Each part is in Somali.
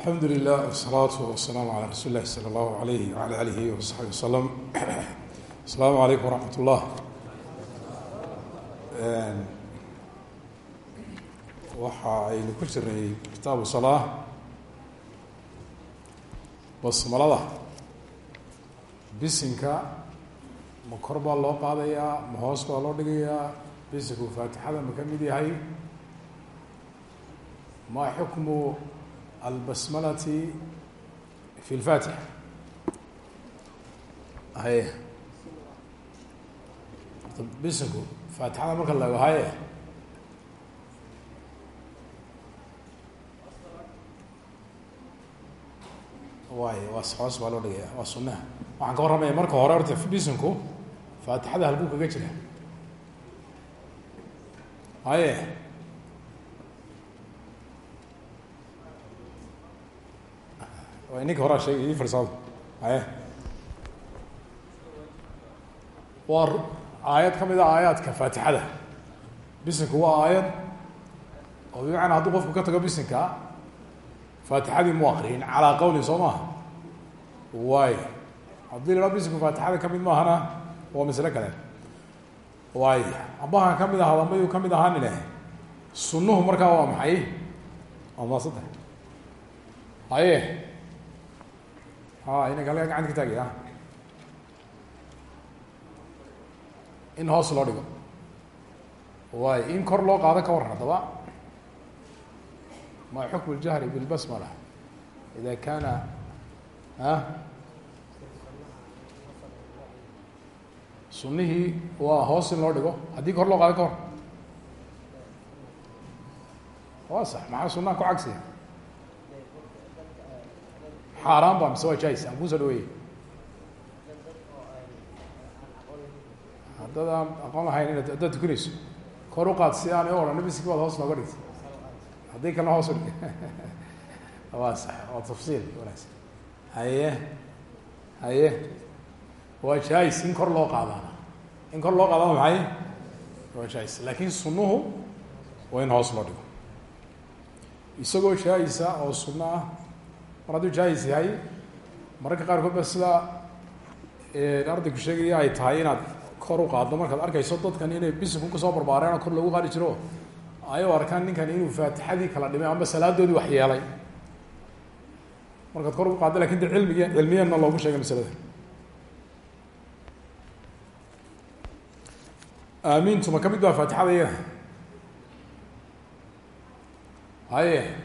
alxamdu lilah wsalaatu wasalaamu calaa rasuuli lahi sala allahu alayh wala alihi wasaxbi wasalam asalaamu calaykum waraxmat ullah waxa aynu ku jirnay kitaabu salaa basmalada. Bisinka ma kor baa loo qaadayaa ma hoos baa loo dhigayaa bisinku faatixada ma ka yahay? Ma albasmalati fi lfatixa haye bisinku faatixada marka laego haye waay waa hoos baa loo dhigaya waa sunaha waxaan ka warramaya marka hore horta bisinku faatixada halkuu kaga jira haye ninka horaa sheegay ii farsaado haye waa aayad ka mid a aayaadka faatixada. Bisinku waa aayad oo bimacnaa hadduu qofku ka tago bisinka faatixadii mu akriyin calaa qawlin soo maaha. Waay haddii la bisinku faatixada ka mid maahana waa masle kale. Waay ambahan ka mid aha ambayuu ka mid ahaanine sunnuhu markaa waa maxay? Waa maasada haye ha inanka halkaa gacanta ka taagaya in hoos loo dhigo waay in kor loo qaado ka waran haddaba ma xukm اljahri bilbasmala ida kana a sunihii waa hoos in loo dhigo haddii kor loo qaado ka war waa sax maxaa sunaha ku cagsiya xaaraan ba mise waa jais aan ku soo dhaweeyey haddad aan aqoon lahayn ina haddaad tukanayso kor u qaad si aanay o odhan bisinki baad hoos nooga dhigtay haddii kalena hoos u dhig waa sax waa tafsiil wanaagsan haye haye waa jais in kor loo qaadaana in kor loo qaadana maxay waa jais laakin sunuhu waa in hoos loo dhigo isagoo jaa-isa oo suno mar hadduu jaa-is yahay? Mararka qaarkood ba sida ardayku sheegaya ay tahay inaad kor u qaaddo. Markaad arkayso dadkan inay bisinku ka soo barbaareen oo kor loogu qaadi jiro ay u arkaan ninkan inuu faatixadii kala dhimay salaadoodii wax yeelay. Markaad kor ugu qaaddo laakiin de cilmigi cilmiyanna loogu sheegay masalada. Aamiintu ma ka mid baa faatixada iyada haye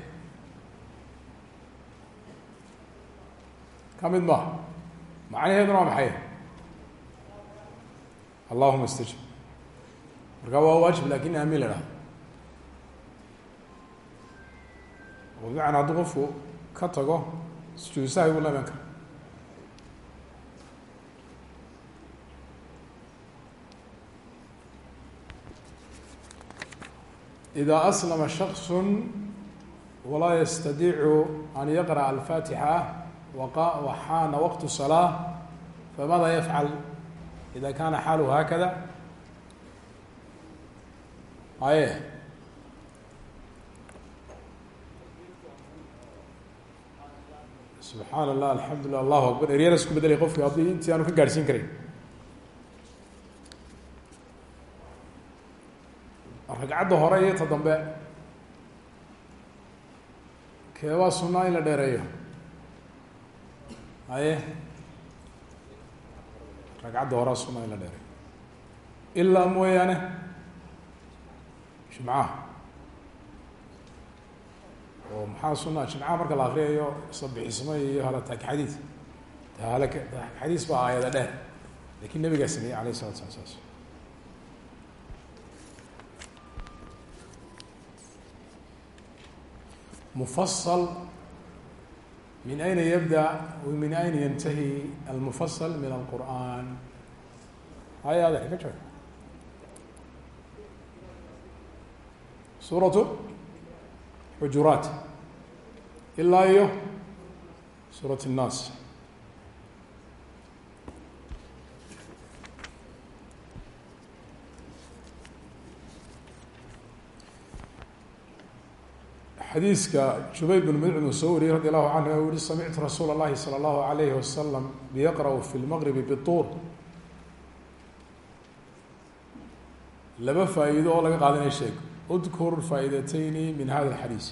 ka mid maaha macnaheeduna waa maxay? Allahuma istajib. Marka waa waajib laakiin amin la dhaha. Oo bimacnaa hadduu qofku ka tago sujuud sahwi buu la iman kara ida aslama shakصu walaa yastadiicu an yaqra'a alfaatixa waxaana waqtu salaa famaada yafcal ida kaana xaaluhu haakada aye subxaan allah alxamdu lillah allahu akbar eryada isku bedelay qofki haddii intii aanu ka gaadhsiin karayn ragcadda hore iyo ta dambe keebaa sunaa in la dheereeyo haye ragcadda horea sunaa in la dheereeyo ilaa mooyaane. Jimcaha oo maxaa sunaa jimcaha marka la akriyayo sabixismo iyo halataak xadiid hal xadiis baa aayada dheer. Lakin nabigaa sameeyey alayh isalatu sala slas mufasal min ayna yabda min ayna yantahi almufasal min alqur'an. Haya adeer ka jooga suuratu xujuraat ilaa iyo suurat الnaas xadiiska jubayr bn mudcim uu soo wariyey radi allahu canhu u yihi samictu rasuula اllahi salى اllahu alayhi wasalam yaqrأu fi lmaqribi bituur laba faa'iido oo laga qaadanaya sheeg udkur faa'idatayni min hada اlxadiis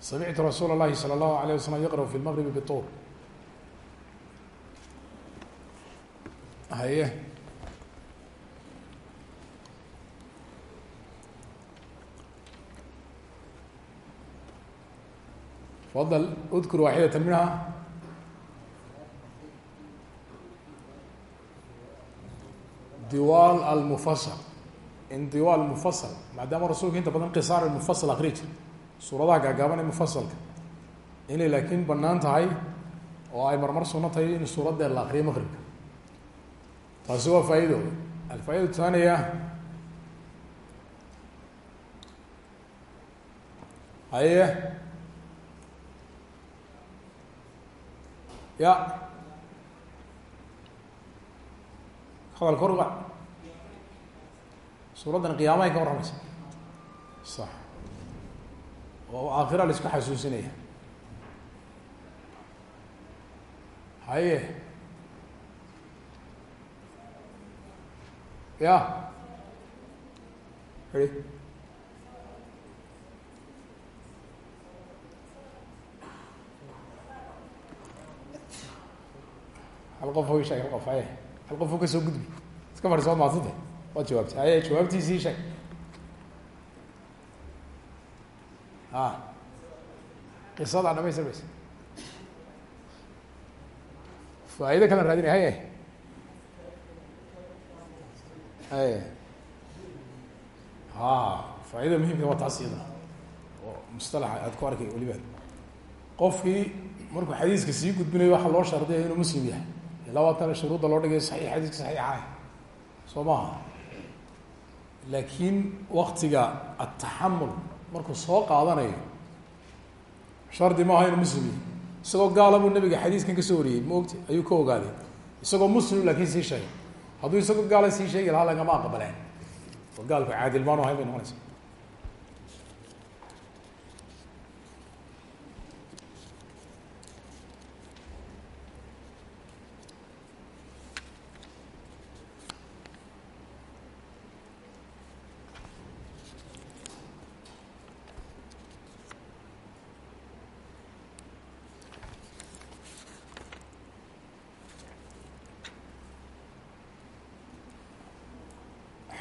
samictu rasuula اllahi salى اllahu alayh wasalam yaqrأu fi lmaqribi bituur haye Fadl udkur waaxidata minha diwaal almufasal in diwaal mufasal maadaama rasuulka inta badan qisaar mufasal akri jir suuradaha gaagaaban ee mufasalka inay laakiin bannaan tahay oo ay marmar suno tahay in suuraddeed la akriyo maqribka taasi waa faa'ido alfaaida taaniya haye ya. Hadal kor uga suuraddan qiyaamahay ka warramaysa sax. Oo aakhira la isku xasuusinaya haye. Ya. I hal qof o sheeg hal qof haye hal qof u ka soo gudbi. Iska fadhi soo maasinte waad jawaabtay haye jawaabtiisii sheeg. A qisadaa dhamaystir maysa faa'ido kalan raadinay haye haye ha faaidada muhimka waa taas oo mustalaxa aad ku arkay weliba qofkii markuu xadiiska sii gudbinayo waxaa loo shardiyaya inuu muslim yahay labaatana shuruudda loo dhigay saxiix xadiiska saxiixaah soo maaha laakiin waktiga ataxamul markuu soo qaadanayo shardi maaha inuu muslim yahay isagoo gaala buu nabiga xadiiskan ka soo wariyey ma ogti? Ayuu ka ogaaday. Isagoo muslim laakiin sii sheegay. Hadduu isagoo gaala sii sheegi lahaa lagama aqbaleen oo gaalku caadilmaan ahayn bay noqonaysa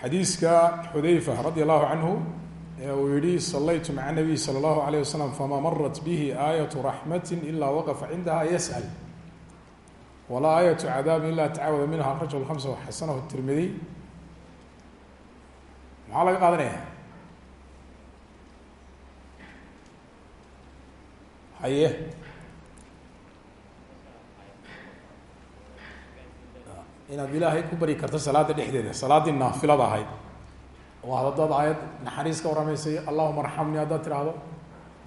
xadiiska xudayfa radi allahu canhu ee uu yihi salaytu maca nabiy salى اllahu alayh wasalam fama marat bihi aayatu raxmati ila waqafa cindaha yasأl walaa aayatu cadaabi ila tacawada minha akrajahu lhamsa waxasanahu tirmidiy maxaa laga qaadanaya haye Inaad ilaahay ku bari karto salaada dhexdeeda. Salaaddii naafilada ahayd. Oo haddaad aayad naxariis ka warramaysay allahuma arxamnii haddaad tiraahdo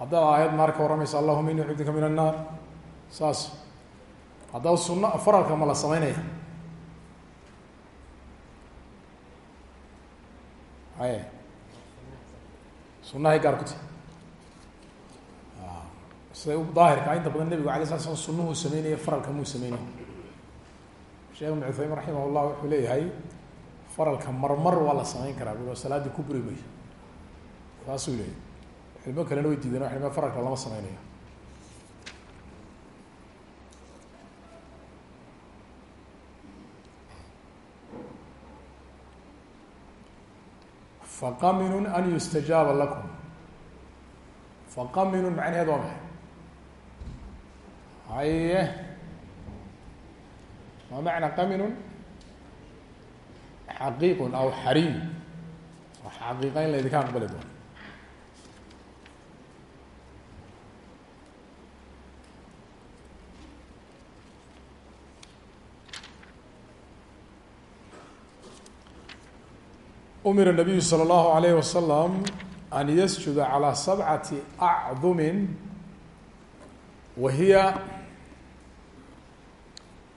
haddaad aayad naar ka warramaysa allahuma ini ucudika min annaar saas. Haddaad sunno faralka ma la sameynaya. Haye sunnahay gaar ku ti. Siday daahirka inta badan nebigu alay sala slam sunuhuu sameynaya faralka muu sameynaya sheekh ibn cuthaymin raximah llah wuxuu leeyahay faralka marmar waa la samayn karaa bu salaaddii ku buri mayso saasuu leeyahy cilmo kalena way diideen waxay leeyahay faralka lama sameynayo faqaminun an yustajaaba lakum. Faqaminun macnaheed waa maxay? Haye ma macna qaminun xaqiiqun aw xariy xaqiiqa in la idinka aqbali doono umir الnabiyu slى اllahu alayh wasalam an yasjuda calى sabcati acdumi wa hiya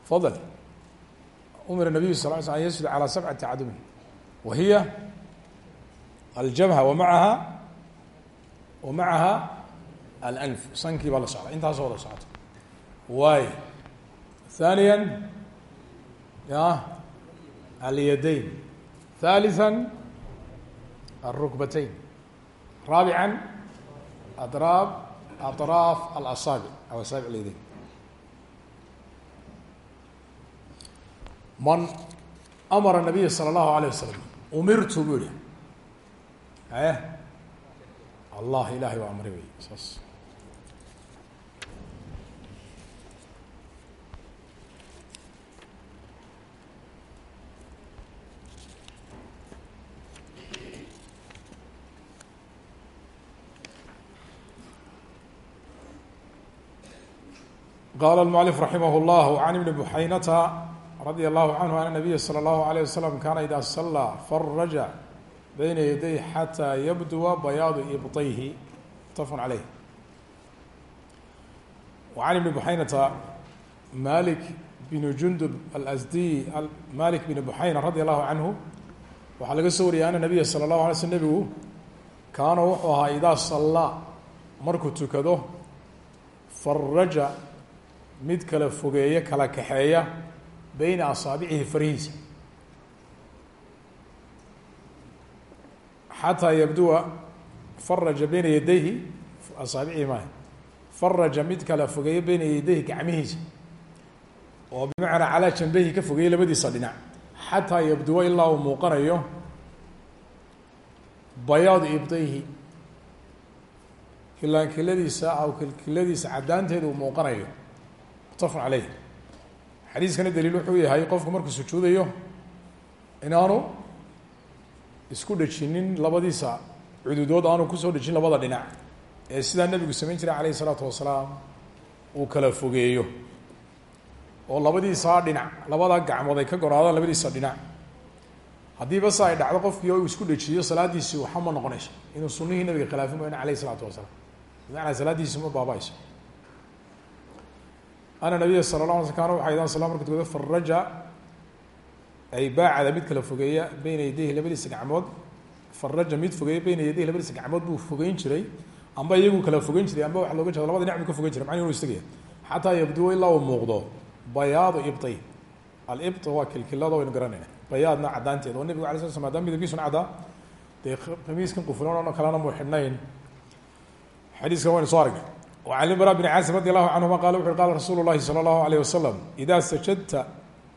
fadl umira nabiyu sal ly sl an yasjud calaa sabcati cadumi wa hiya aljabha wa maaha wa macaha alanf sankii baa la socda intaasoo wada socota waay haaniya ya alyadayn haalitثa alrukbatayn raabica adraab aطraaf alasaabic aw asaabic lyadayn man amara nabiya sala allahu alayh wasalam umirtu buu yihi e allah ilahay waa amri wey. Saas. Qala اlmualif raximah اllah an ibni buxaynata radي الlahu canhu an الnabiya slى الlahu عalيه waslm kana ida salىa faraja bayna yaday xatى yabduwa bayaadu ibطayhi mutafq caleyh وعan iبni buxaynata malik bn jundub alasdiy malik bn buxayna radi allahu canhu waxaa laga soo wariyay ana nabiya salى الlahu alay slm nebigu kaana wuxuu ahaa idaa sallaa markuu tukado faraja mid kala fogeeya kala kaxeeya beyna asaabicihi farihiisa xataa yabduwa faraja beyna yadayhi asaabicihi maaha faraja mid kala fogeeya beyna yadayhi gacmihiisa oo bimacnaa calaa janbayhi ka fogeeya labadiisa dhinac xataa yabduwa ilaa uu muuqanayo bayaadu ibdayhi kilaankiladiisa aw kilkiladiisa caddaanteeda uu muuqanayo mutafaq caleyh xadiiskana daliil wuxuu yahay qofku markuu sujuudayo inaanu isku dhejinin labadiisa cududood aanu ku soo dhejin labada dhinac ee sidaa nebigu samayn jiray calayhi isalaatu wasalaam uu kala fogeeyo. Oo labadiisaa dhinac labada gacmood ay ka gonaadaan labadiisa dhinac. Haddiiba se ay dhacdo qofkii oo uu isku dhejiyo salaadiisii waxa ma noqonayso. Inuu sunihii nabiga khilaafin mayno alayh isalaatu wasalaam. Bimacnaa salaadiisi ma baabayso ana nabiya sala la ala sl kana waxa idan sala marka tukado faraja ay baacada mid kala fogeeya beyna yadayhi labadiisa gacmood faraja mid fogeeya beyna yadayhi labadiisa gacmood buu fogeyn jiray amba iyagu kala fogeyn jiray amba waxa looga jeeda labada buu ka fogeyn jiray macni inu istagaya xataa yabduwa ilaa uu muuqdo bayaadu ibtay alibt waa kilkilada waynu garanayna bayaadna caddaanteeda oo nebigu ala sla slam maadaama midabkiisuna caddaa dee khamiiskan qufulan oo kalena muu xidhnayn xadiiskan waynu soo aragnay an ibra bn casim radi allahu canhuma qala wuxu qala rasuulu lahi sala allahu alayh wasalam idaa sajadta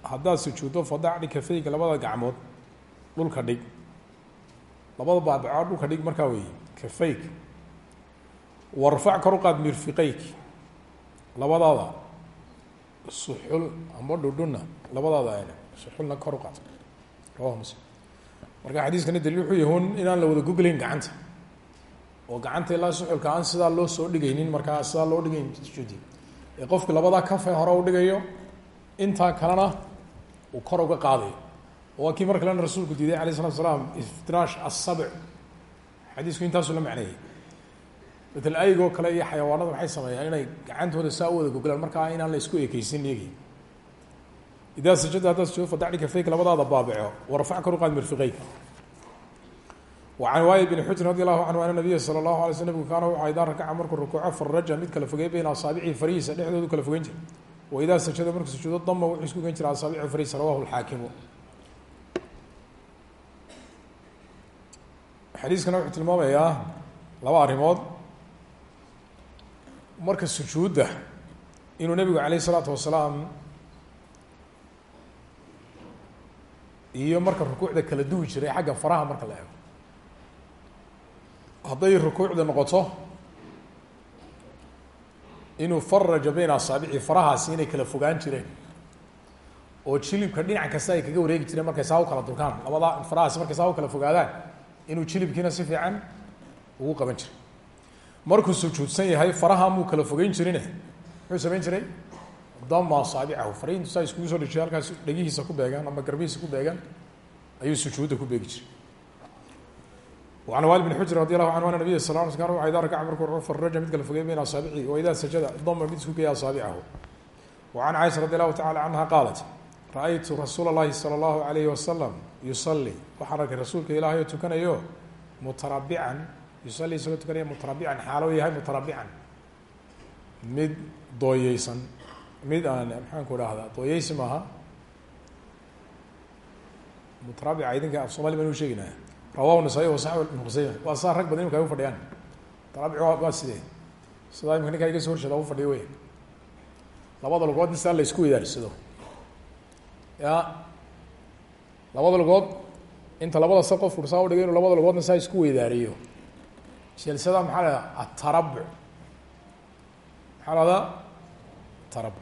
haddaad sujuuddo fadac dhikafayka labada gacmood dhulka dhig labada baabacoo dhulka dhig markaa weeye kafayk warfac kor uqaad mirfiqeyk labadaada suxul ama dhudhuna labadaada ayna suxulna kor uqaad rawahu muslim marka xadiiskana daliil wuxuu yahi hun inaan la wada gogleyn gacanta oo gacanta ilaa suxulka aan sidaa loo soo dhigaynin markaa sidaa loo dhigayn sujuudi ee qofku labadaa kafe hore u dhigayo intaa kalena uu kor uga qaadayo. Waa kii mar kalena rasuulku diiday alayh isalatu salaam iftiraash asabc xadiisku intaasuu la macneeyey matal aygoo kale iyo xayawaanada waxay sameeyaan inay gacantooda saa u wada goglaan markaa inaan la isku ekeysin iyagii. Idaa sajada haddaad sujuud fadacdi kafeyka labadaada baabico warfac kor u qaad mirfiqeyka وعن waay بن xujr radi allahu canhu ana nabiya sala الله alay sl nabigu kaana wuxaa idaa rakaca markuu rukuuco faraja mid kala fogey bayna asaabici farihiisa dhexdoodu kala fogeyn jiray wa idaa sajada markuu sujuudo dama wuxuu isku gen jiray asaabici farihiisa rawahu lxaakimu xadiiskana wuxuu tilmaamayaa laba arrimood. Marka sujuudda inuu nebigu aleyh isalaatu wasalaam iyo marka rukuucda kala duwi jiray xagga faraha marka la ego hadday rukuucda noqoto inuu faraja beyna asaabici farahaasi inay kala fogaan jireen oo jilibka dhinac kasta ay kaga wareegi jireen markay saa u kala durkaan labada farahaasi markay saa u kala fogaadaan inuu jilibkiina si fiican ugu qaban jiray. Markuu sujuudsan yahay faraha muu kala fogeyn jirine? Muxuu samayn jiray? Dama asaabicahu farahintu saa iskugu soo dejiyo halkaas dhegihiisa ku beegan ama garbihiisa ku beegan ayuu sujuudda ku beegi jiray وعن wال بن xujr radي الlahu canه an nabiya sal ل sl kan wa ida rakaca markuu faraja mid kala fogey beyna asaabici waida sajada dama mid isku geeya asaabicahu وعan caiشha radi الlahu tacala canha qaalat ra-aytu rasuula الlahi salى الlahu عalayhi wasalam yusalي waxaan arkay rasuulka ilaahay oo tukanayo mutarabican yusalii isagoo tukanaya mutarabican xaalo yahay mutarabican mid dooyeysan mid aan maxaan ku dhahdaa dooyeysi maaha mutaraabica idinka af somali baan u sheeginaya rawahu nasaa-i wasaxib ibn khuseyma waa saa rag badan imika ay u fadhiyaan. Mutaraabic waa sidee? Sidaa imika ninkaa iga soo horjeeda u fadhiyo wey labada lugood in la isku weydaarsado. Ya labada lugood inta labada sa qof ursaa udhigay inuu labada lugoodna saa isku weydaariyo. Jalsada maxaa la hahdaa atarabuc maxaa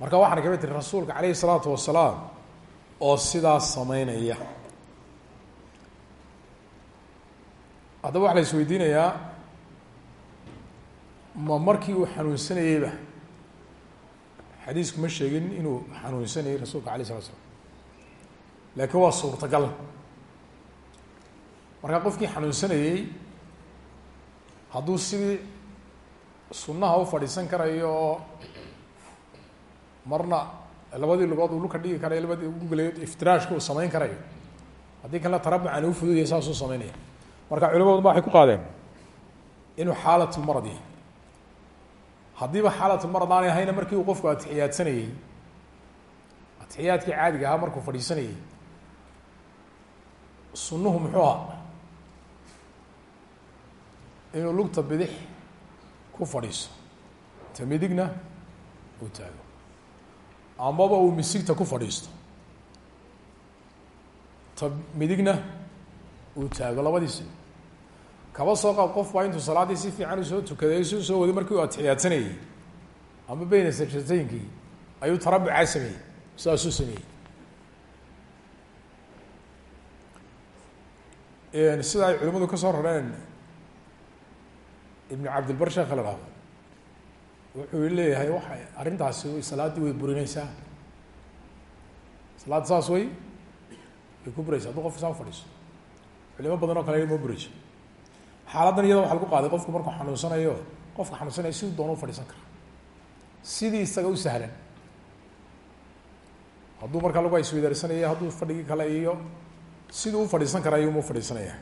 marka waxaana ka mid tiri rasuulka calayhi salaatu wasalaam oo sidaas sameynaya haddaba waxaa la isweydiinayaa ma markii uu xanuunsanayeyba? Xadiisku ma sheegin inuu xanuunsanayey rasuulka alayh salatu slam laakiin waa suurtagal. Markaa qofkii xanuunsanayey hadduu sidii sunnaha u fadhiisan karayo oo marna labadii lugood uu dhulka dhigi karayo labadii ugulayo iftiraashka uu samayn karayo haddii kalena tarabucan u fududaya saasuu sameynaya marka culimaduna ba waxay ku qaadeen inuu xaalatulmarad yahay. Haddiiba xaalatulmarad aanay ahayna markii uu qofku atixiyaadsanayey atixiyaadkii caadiga ahaa markuu fadhiisanayey sunnuhu muxuu ahaa? Inuu lugta bidix ku fadhiiso. Ta midigna uu taago amaba uu misigta ku fadhiisto ta midigna uu taago labadiisi kaba soo qaab qof baa intuu salaaddii si fiican u soo tukaday su soo waday markii uu atixiyaadsanayey ama beyna sajdateynkii ayuu tarabucaa sameeyey sidaasuu sameeyey sida ay culimadu ka soo rareen ibnu cabdilbar sheekha la dhahdo wuxuu leeyahay waxay arrintaasi salaaddii way burineysaa salaadda saas way way ku bureysa hadduu qofka saa ufadhiiso culimo badan oo kale ma bureyso xaaladdan iyada waxa lagu qaaday qofku markuu xanuunsanayo qofka xanuunsanaya siduu doona u fadhiisan kara sidii isaga u sahlan. Hadduu markaa lagu isweydaarsanaya hadduu fadhigii kale iyo siduu u fadhiisan kara ayuuma fadhiisanaya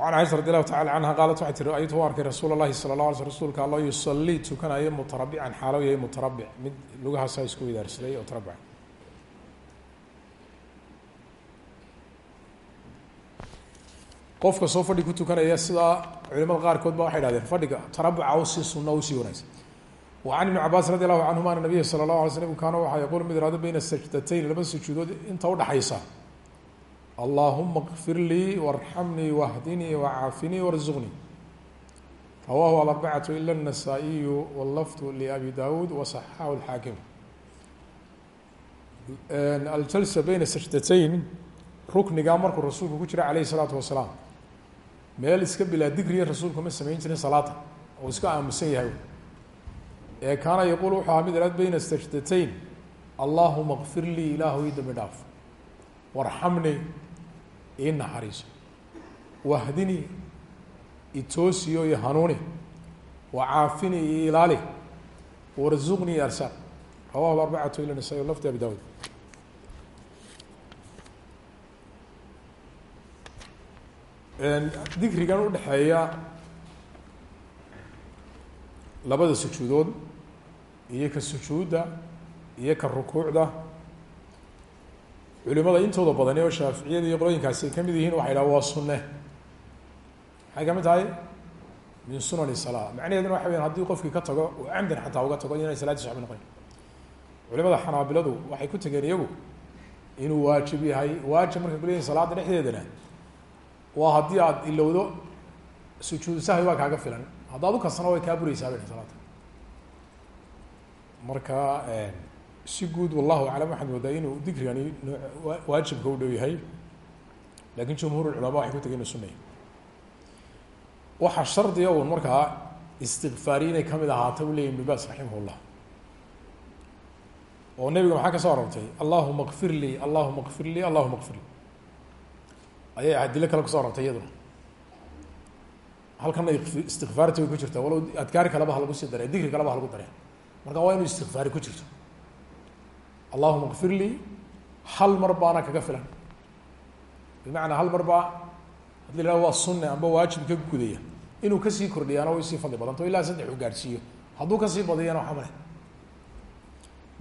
وعن عائشة رضي الله تعالى عنها qاaلت waxay tiri aytu arkay rasuul الlahi salى الlaه alay rsulka allo yuصلii tukanayo mutarabican xaalo yahay mutarabic mid lugahaasa isku wadaarsaday oo tarabic qofka soo fadhi ku tukanaya sidaa culimada qaarkood ba waxay hahdeen fadhiga tarabuca u si suna usii wanaagsan وعن iبن cabاs radي الlahu canهuma an النabiya slى الlaه alay slm kaana waxaa yaqul mid ihahdo beyna sajdatayn laba sujuudood inta udhaxaysa allahuma kfir lii warxamnii wahdinii wacaafinii warzuqnii rawaahu alarbacatu ila النasaaئiyu wاllafdu labi dawuud waصaxahu اlxaakim aljalsa beyna sajdatayn ruknigaa markuu rasuulku ku jira alayh الsalaatu wasalaam meel iska bilaa digriya rasuulku ma samayn jirin salaada oo iska aamusan yahay ee kaana yaquul wuxuu ahaa mid ihad beyna sajdatayn allahuma kfir lii ilaahu ii dambi dhaaf warxamnii ii naxariiso. Wahdinii itoosiyo iyo hanuuni wacaafinii iyo ilaali warzuqnii iyo arsaaq. Rawahu arbacatu ila nasa lafdi abi dawud dikrigan udhexeeya labada sujuudood iyo ka sujuudda iyo ka rukuucda culimada intooda badani oo shaaficiyada iyo qolooyinkaasi ay ka mid yihiin waxay dhaha waa sunne maxay ka mid tahay min sunani salaa macnaheeduna waxa weyan haddii qofkii ka tago oo camdan xataa uga tago inay salaaddiis waxba noqon culimada xanaabiladu waxay ku tegeen iyagu inuu waajib yahay waajib markay kuleeyihin salaada dhexdeedana waa haddii aada ilowdo sujuudu sahwi baa kaaga filan. Haddaad ukasana way kaa bureysaa bay salaada marka si guud wallahu aclam waxaad moodaa inuu dikrigani waajibka u dhow yahay. Lakin jumhuur culama waxay ku tegay inu sunaya waxaa shardiga un markaa istikfaari inay ka mid ahaata u leyahy ibn bas raximah oo nebiga maxaa ka soo arortay allahuma kfir lii allahuma kfir lii allahuma kfir lii. Ayay adilo kale ku soo arortay iyaduna. Halkana istikfaarti way ku jirta walow adkaari kaleba ha lagu sii dare dikri kaleba ha lagu dare marka waa inuu istikfaari ku jirto allahuma kfir lii hal mar baana kaga filan. Bimacnaa hal mar baa haddii la waa sunne amba waajib ka gudaya inuu ka sii kordhiyaana way sii fadli badanto ilaa saddex uu gaadhsiiyo. Hadduu ka sii badiyana waxa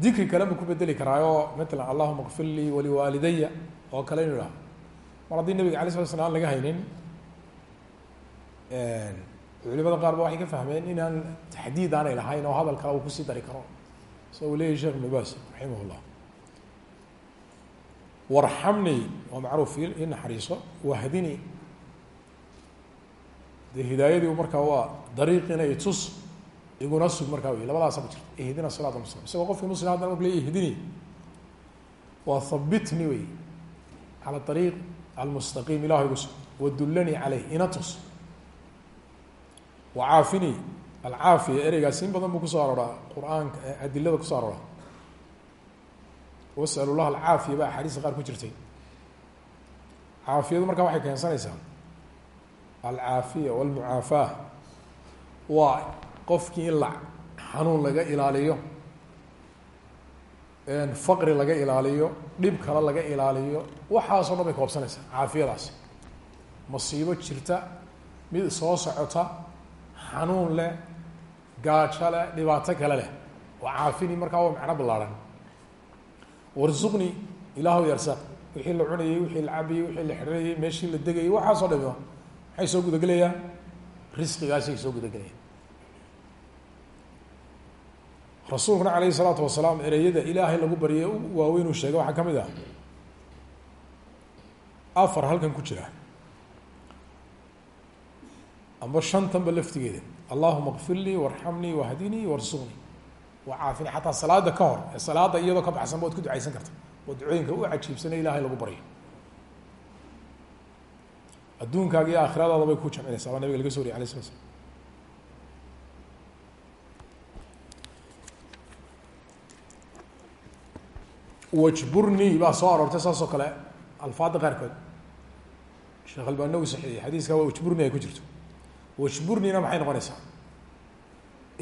dikri kale ma ku bedeli karaayo matala allahuma kfir lii waliwaalidaya oo kale inu ihaho mar haddii nabiga alay slat slam aan laga haynin culimada qaar ba waxay ka fahmeen inaan taxdiid aanay lahayn oo hadal kale uu ku sii dari karo sa uu leyahy sheekh ibn bas raximah llah warxamnii waa macruuf i naxariiso wahdini dee hidaayadii markaa waa dariiqina itus iguna sug markaa wey labadaasa ku jirta ihdina siraat mustaqim isagoo qofkii muslim haddana marku ley ihdini waa habitni wey cala ariiq almustaqiim ilahu igu sug wadullanii ina tus wacaafini alcaafiya ereygaas in badan buu ku soo arooraa qur'aanka adilada ku soo arooraa. Wasal llah alcaafiya ba axaadiista qaar ku jirtay. Caafiyadu markaa waxay keensanaysaa alcaafiya walmucaafaa waa qofkii in la xanuun laga ilaaliyo faqri laga ilaaliyo dhib kale laga ilaaliyo waxaasoo dhan bay koobsanaysaa caafiyadaas. Masiibo jirta mid soo socota xanuun leh gaajo leh dhibaato kale leh. Waa caafini markaa waa macno ballaaran. Warsuqni ilaahu yarsaaq wixii la cunayey wixii la cabayey wixii la xidhanayey meeshii la degayey waxaasoo dhami maxay soo gudagelayaan risqigaasay soo gudagelayaan rasuulkuna alayhi salaatu wasalaam ereyada ilaahay lagu baryay u waaweyn uu sheegay waxaa ka mid ah. Afar halkan ku jira. Amba shantanba laftigeeda allahuma kfir lii warxamnii wahdinii warsuqnii waa caafini xataa salaada ka hor. Ee salaada iyadoo ka baxsan ba ad ku ducaysan karta. Oo ducooyinka u cajiibsana ilahay lagu baryo adduunkaaga iyo aakhiradaada bay ku jamcinaysaa baa nabiga laga so wariy alay slat slam wajburni baa soo aroortay saas oo kale alfaada qaarkood. Sheekh albani u saxiixiyey xadiiska waa wajburni ay ku jirto wajburnina maxay noqonaysaa?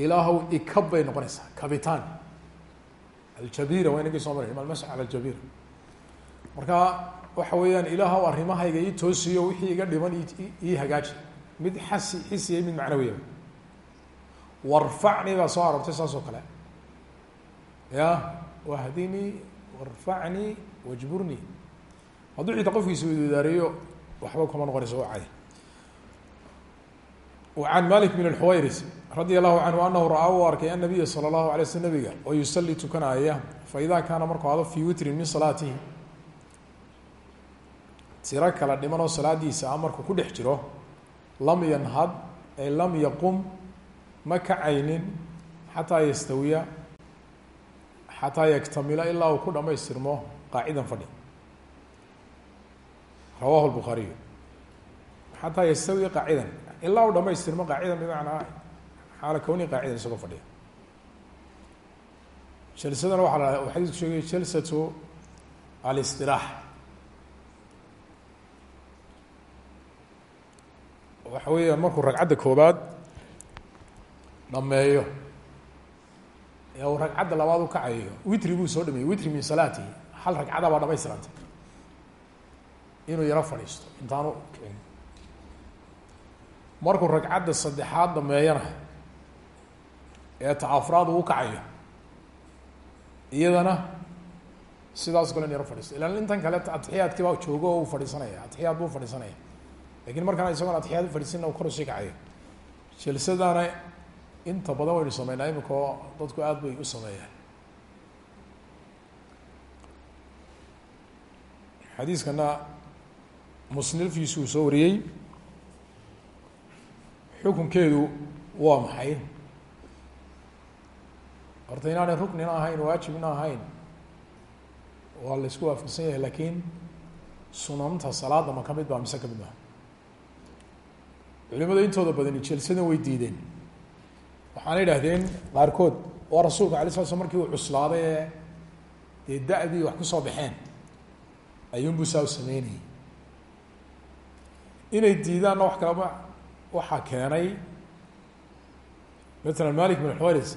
Ilaahow ikab bay noqonaysaa. Kabitaan. Aljabira waa inagii soo maray. Malmas cala aljabira marka waxa weeyaan ilaahow arrimahayga ii toosiyo wixii iga dhiman ii hagaaji. Mid xasi xisiya mid macnawiya. Warfacni baa soo aroortay saas oo kale. Ya wahdinii warfacnii wajburnii. Hadduu xitaa qofkiisa wadaariyo waxba kuma noqonayso waa cadi an malik bn اxwayris radia alahu canhu anahu ra'aa u arkay anabiya sala اlahu alay sl nabiga oo yusallii tukanaya faidaa kaana markuu hado fii witrin min salaatihi tiro kala dhimanoo salaadiisa a markuu ku dhex jiro lam yanhad ay lam yaqum ma kacaynin xataa yastawiya xataa yaktamila ilaa uu ku dhamaystirmo qaacidan fadhi. Rawahu buaariyu xataa yastawiya qaacidan ilaa uu dhamaystirmo qaacidan bimacnaa xaala kawni qaacidan isagoo fadhiya. Jalsadana waxaa la uu xadiisku sheegay jalsatu alistiraax. Waxa weeyaan markuu ragcadda koobaad dhameeyo ee uu ragcadda labaad u kacayo witri buu soo dhameeyey witri min salaatihi. Hal ragcada baa dhamaystirantay. Inuu yaro fadhiisto intaanu kicin markuu ragcadda saddexaad dhameeyana ee taafraad uu kacayo iyadana sidaas kale in yaro fadhiisto. Ilaan intan kale atixiyaadkii baa joogo oo uu fadhiisanaya atixiyaad buu fadhiisanaya. Lakin markaan isagoon atixiyaad ufadhiisanna u kor u sii kacayo. Jalsadana inta badan waynu sameynaa imika dadku aad bay u sameeyaan. Xadiiskana musnilfiisu uu soo wariyey xukunkeedu waa maxay? Horta inaanay ruknina ahayn waajibna ahayn waa la isku waafaqsan yahay laakiin sunanta salaada ma ka mid ba mise ka mid maha culimada intooda badani jelsadan way diideen. Waxaana idhaahdeen qaarkood waa rasuulka alay sla slam markii uu cuslaaday ee dee da-dii wax ku soo baxeen ayuunbuu saa u sameynayay. Inay diidaanna wax kalama waxaa keenay matala malik bin xuwayris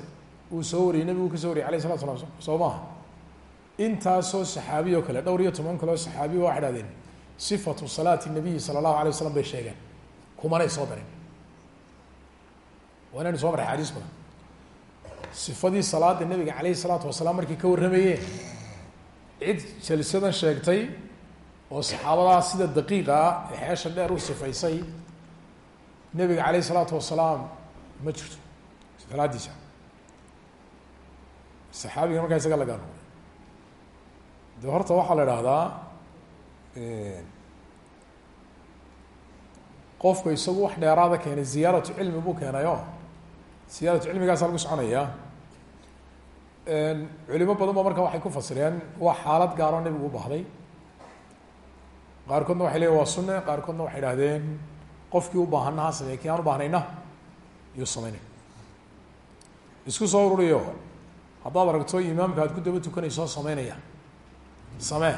uu soo wariyey nebigu ka soo wariyay alayh salatu slam soo maaha intaasoo saxaabiy oo kale dhowr iyo toban kale oo saxaabiya waxay hahdeen sifatu salaati nabiyi sala allahu alay waslam bay sheegeen. Kumanay soo darin waa inaynu soo maray xadiis badan. Sifadii salaada nebiga calayhi salaatu wasalaam markay ka warramayeen cid jalsadan sheegtay oo saxaabadaas sida daqiiqa ah ee xeesha dheer u sifaysay nebiga calayhi salaatu wasalaam ma jirto salaadiisa. Saxaabiga markaa isaga laga noqday. De horta waxaa la idhaahdaa qofku isagu wax dheeraada keenay ziyaaratu cilmi buu keenayo. Ziyaaratu cilmigaasa lagu soconaya. Culimo badan ba marka waxay ku fasireen waa xaalad gaaroo nebigu u baahday. Qaarkoodna waxay leeyiin waa sunne qaarkoodna waxay idhahdeen qofkii u baahana ha sameeye kii aan u baahnayna iyuu sameynay. Isku soo ururiyo. Haddaad aragto imaamka aad ku daba tukanayso sameynaya. Samee.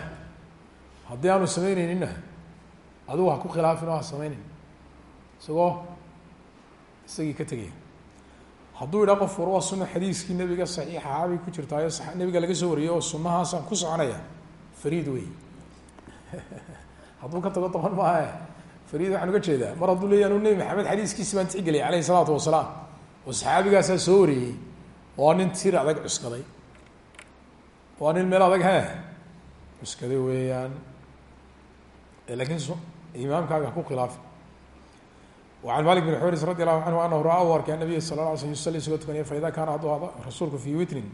Haddii aanu sameyneyninna adigu ha ku khilaafin oo ha sameyneyn isagoo isagii ka tegaya. Hadduu idhaa qof war waa sunna xadiiskii nebiga saxiixa ahabay ku jirtaayo nebiga laga soo wariyay oo sunnahaasaan ku soconaya. Fariid wey hadduu ka tago toban maahe farid waxaan uga jeedaa mar hadduu leeya anu nebi maxamed xadiiskiisi baan tixgeliyay aleyhi salaatu wasalaam oo saxaabigaasaa soo wariyey waa nin tir adag cuskaday. Waa nin meel adag he cuskaday weeyaan. Lakin imaamkaaga ku khilaaf an mali bn xuris radi allahu canhu anahu ra'a arkay nabiy sal la sl yusali isagoo tukanaya faida kaana hadduu hada rasuulku fii witrin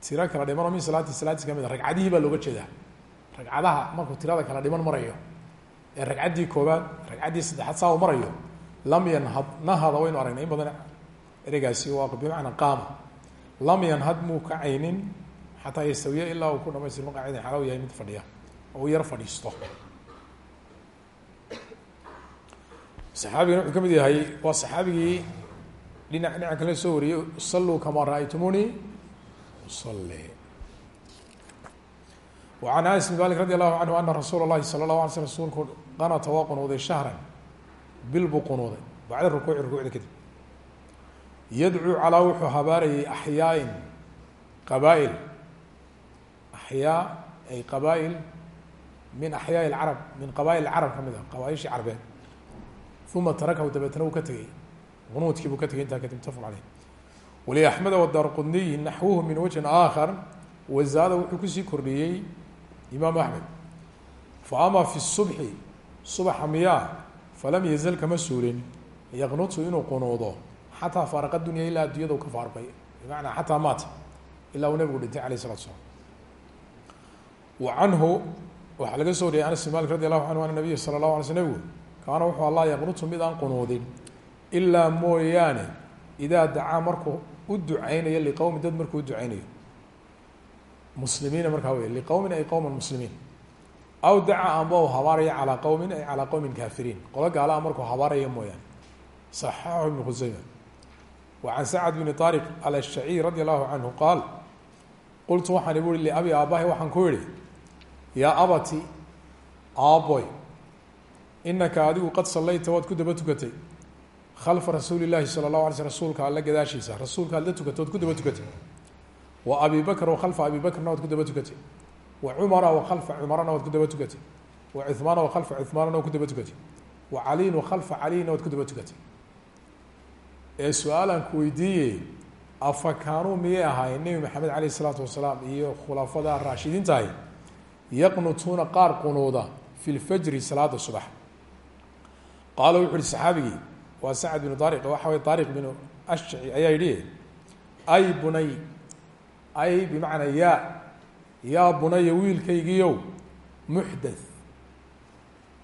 tiro kala dhimanoo min salaati salaatiis ka mid a ah. ragcadihii baa looga jeedaa. Ragcadaha markuu tirada kala dhiman marayo ee ragcaddii koobaad ragcaddii saddexaad saa u marayo lam yanhad nahada waynu aragnay in badan ereygaasi waa bimacnaa qaama. Lam yanhad muu kacaynin xataa yastawiya ilaa uu ku dhamaystirmo qaacidan xalaw yahay mid fadhiya oo yar fadhiisto. Saxaabigana wuxuu ka mid yahay waa saxaabigii dhinac dhinaca kale soo wariyey saluu kamaa ra'aytumuuni usalli wa can anas bn malik radi allahu canhu ana rasuula اllahi sala اlahu alay sl rasuulku qanata waa qunuuday shahran bil buu qunuuday bacda rukuuci rukuucda kadib yadcuu calaa wuxuu habaarayay axyaain qabaa-il axyaa ay qabaa-il min axyaai lcarab min qabaa-il carab ka mid a qabaaishii carbeed uma tarakahu dabeetna uu ka tegey qunuudkii buu ka tegey intaa kadib mutafaq caleyh waliaxmeda wadaarqudniyi naxwuhu min wajhin aakhar wazaada wuxuu ku sii kordhiyey imaam axmed fa ama fi subxi subaxa miyaa falam yazal kama suurin yaqnutu inuu qunuudo xataa faaraqa dunya ilaa addunyada ka faarqay. Bimacnaa xataa maata ilaa uu nabigu dhintay alayh isalatu slam wa canhu waxaa laga soo wariyay anas malik radi allahu canhu ana nabiya sala allahu alay sl nebigu. Kaana wuxuu allah yaqnutu mid aan qunuudin ilaa mooyaane idaa dacaa u ducaynayo liqowmi dad markuu u muslimiina markaa wey liqowmin ay qowma muslimiin. Aw daca amba u habaaraya calaa qowmin ay calaa qowmin kaafiriin. Qolo gaalaha ah markuu habaaraya mooyaane. صaxaxahu ibnu khusayma. Wa can sacd bni ariq alashacii radi allahu canhu qaal qultu waxaan ibu ihi liabi aabbahay waxaan ku idhi yaa abati aaboy inaka adigu qad sallayta waad ku daba tukatay khalfa rasuuli llahi sala اllahu alay sl rasuulka alla gadaashiisa rasuulka wa abi bakr wa khalfa abi bakrna waad ku daba tukatay wa cumara wa khalfa cumarana waad ku daba tukatay wa cuhmaana wa khalfa cuhmaanana waad ku daba tukatay wa caliyin wa khalfa caliyina waad ku daba tukatay ee su'aalaan ku weydiiyey afa kaanuu miyay ahaayeen nebi maxamed caleyh isalaatu wasalaam iyo khulafada raashidiintahay yaqnutuuna qaar qunuuda fi lfajri salaada subax. Qaala wuxu uhi saxaabigii waa sacd binu daariq waxa way daariq binu ashci ayaa yidhi ay bunay ay bimacnaa yaa yaa bunaya wiilkaygiiow muxdath.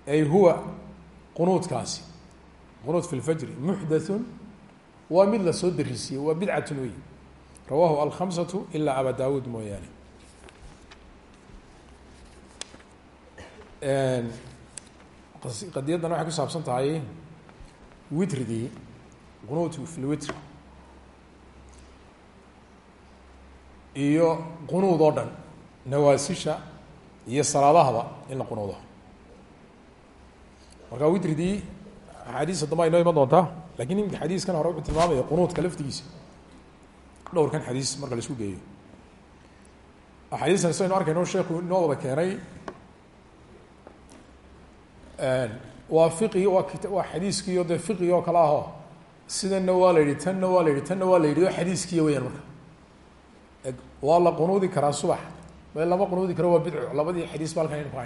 Ay huwa qunuudkaasi. Qunuud fi lfajri muxdathun. Waa mid la soo darisiiyey waa bidcatun wey rawaahu alkhamsatu ilaa aba daawuud mooyaane. Qadiyadan waxay ku saabsan tahay witridii qunuudku fi lwitr iyo qunuud oo dhan nawaasisha iyo salaadahaba in la qunuudo. Marka witridii axaadiista dambe ay noo iman doontaa laakiin imika xadiiskan hore wuxuu tilmaamaya qunuudka laftigiisa dhowrkan xadiis marka la isku geeyo. Axaadiistan sidaynu arkayno sheeku inoo wada keenay waa fiqigi waa kita waa xadiiskiiyo dee fiqigi oo kale aho sidanna waa la yidhi tanna waa la yidhi tanna waa la yidhi o xadiiskiiya weyaan marka waa la qunuudi karaa subax. Ma lama qunuudi karo waa bidco labadii xadiis ba halkan aynu ku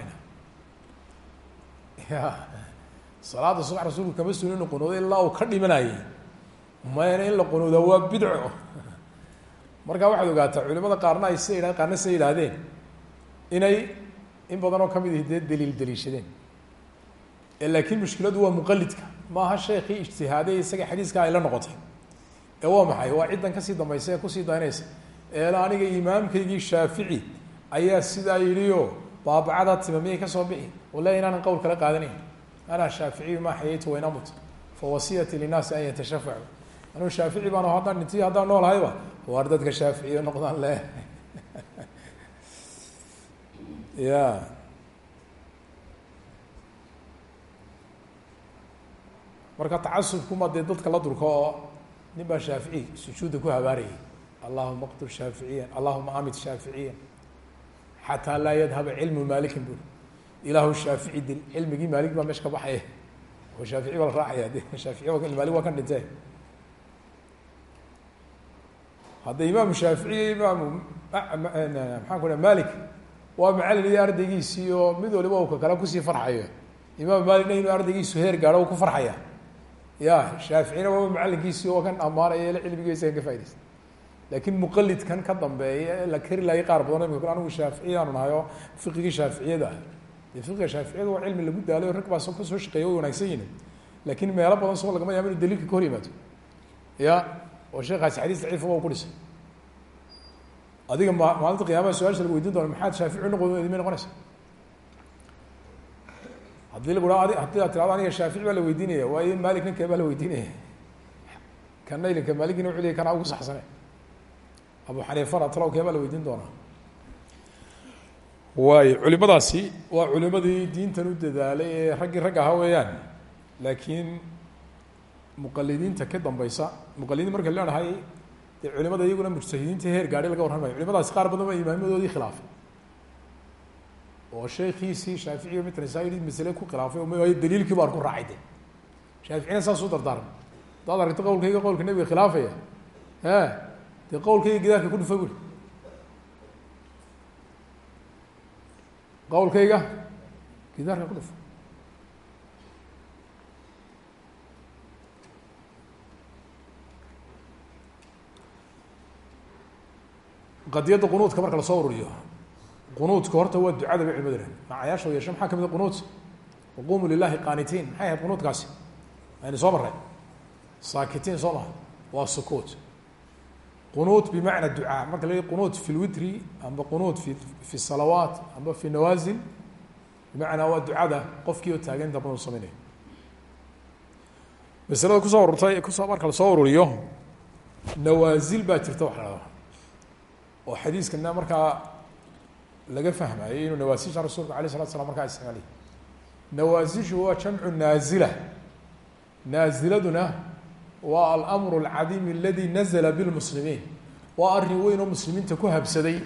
ya salaada subax rasuulku kama sunin inu qunuudo ilaa uu ka dhimanayay mayna in la qunuuda waa bidco markaa waxaad ogaataa culimada qaarna ay sida yidhahdeen qaarna sida yidhaahdeen. Inay in badan oo ka mid ihi dee daliil daliishadeen laakiin mushkiladu waa muqalidka maaha sheekii ijtihaaday isaga xadiiska ay la noqotay. Ee waa maxay? Waa ciddan ka sii dambaysa ee ku sii daynaysa eela aniga imaamkaygii shaafici ayaa sidaa yidhioo baabacada tima miyay ka soo bixi wala inaanan qowl kala qaadanayn. Ana shaaficiyu maa xayaytu waynamut fa wasiyati linaasi an yatashafacu anuu shaafici baan haddaan dhintiy haddaan noolahayba waar dadka shaaficiyo noqdaan le ya. Marka tacasubkuma dee dadka la durko oo nin baa shaafici sujuudda ku habaarayay allahuma qtur shaaficiyan allahuma amit shaaficiyan xataa laa yadhaba cilmu maalikin buri. Ilaahu shaafici dil cilmigii maalik baa meesha ka baxaya. Oo shaafici baa la raacaya de shaafici maalik waa kan dhintee hadda imaamu shaafici iyo imaamu maxaan ku haa malik waa macalin iyo ardaygiisii oo mid waliba uu ka kale ku sii farxayo. Imaam malikna inuu ardaygiisu heer gaadho u ku farxaya ya shaaficina waaba macalinkiisii oo kan ammaanaya cilmigiisa ka faidaysta laakin muqalidkan ka dambeeya ee la kari laayay qaar badan imika anigu shaaficiyaanu nahay oo fiqigii shaaficiyada ah dee fiqiga shaaficiyada waa cilmi lagu daalayo rag baa so shaqeeya way wanagsan yihiin laakiin meelo badan soo lagama yaabo inu daliilka ka hor yimaado ya oo sheekaasi xadiis daciifa waa ku dhisay adiga ma maalinta qiyamaha su'aasha lagu weydiin doona maxaad shaafici unoqon may noqonaysa haddii lagu haa haddii aad tirado aniga shaafici baa la weydiinaya waayo malik ninkee baa la weydiinaya kana ilinka maaligina wuxuu leey kana ugu saxsane abu xaniifana talowkee baa la weydiin doonaa. Waayo culimadaasi waa culimadii diintan u dadaalay ee raggii rag ahaa weeyaan. Laakiin muqalidiinta ka dambeysa muqalidiin marka leenahay dee culimada iyaguna mujtahidiinta heer gaadhi laga warramayo. Culimadaasi qaar badan ba imaamadoodii khilaafay. Oo sheekiisii shaaficiy mid nasaa-i masale ku khilaafay waayo daliilkii baan ku raacay de shaaficina saas u dardaarmay. Hadaad aragto qowlkayga qowlka nebiga khilaafaya? E dee qowlkayga gidaarka ku dhufa buri. Qowlkayga gidaarka ku dhufa. Qadiyadda qunuudka marka la soo ururiyo qunuudka horta waa ducada bay culimadu rahen macayaasha yeesho maxaa ka mid a qunuud? Waqumu lilahi qaanitiin. Maxay ahayd qunuudkaasi? Aynu soo maray saakitiin soo maha waa sukuut qunuud bimacna ducaa marka la qunuud fi lwitri amba qunuud fi fi salawaat amba fi nawaasil bimacnaa waa ducada qofkii oo taagan inta badan samaynayo masalada ku soo ururtay ku soo marka la soo ururiyo nawaasil baa jirta wax la hahda oo xadiiskana markaa laga fahmayay inuu nawaasisha rasuulka alay slatu slam markaa isticmaaliy nawaasishu waa jamcu naazila naaziladuna waa alamru alcadiim aladi nazla bilmuslimiin. Waa arrin weyn oo muslimiinta ku habsaday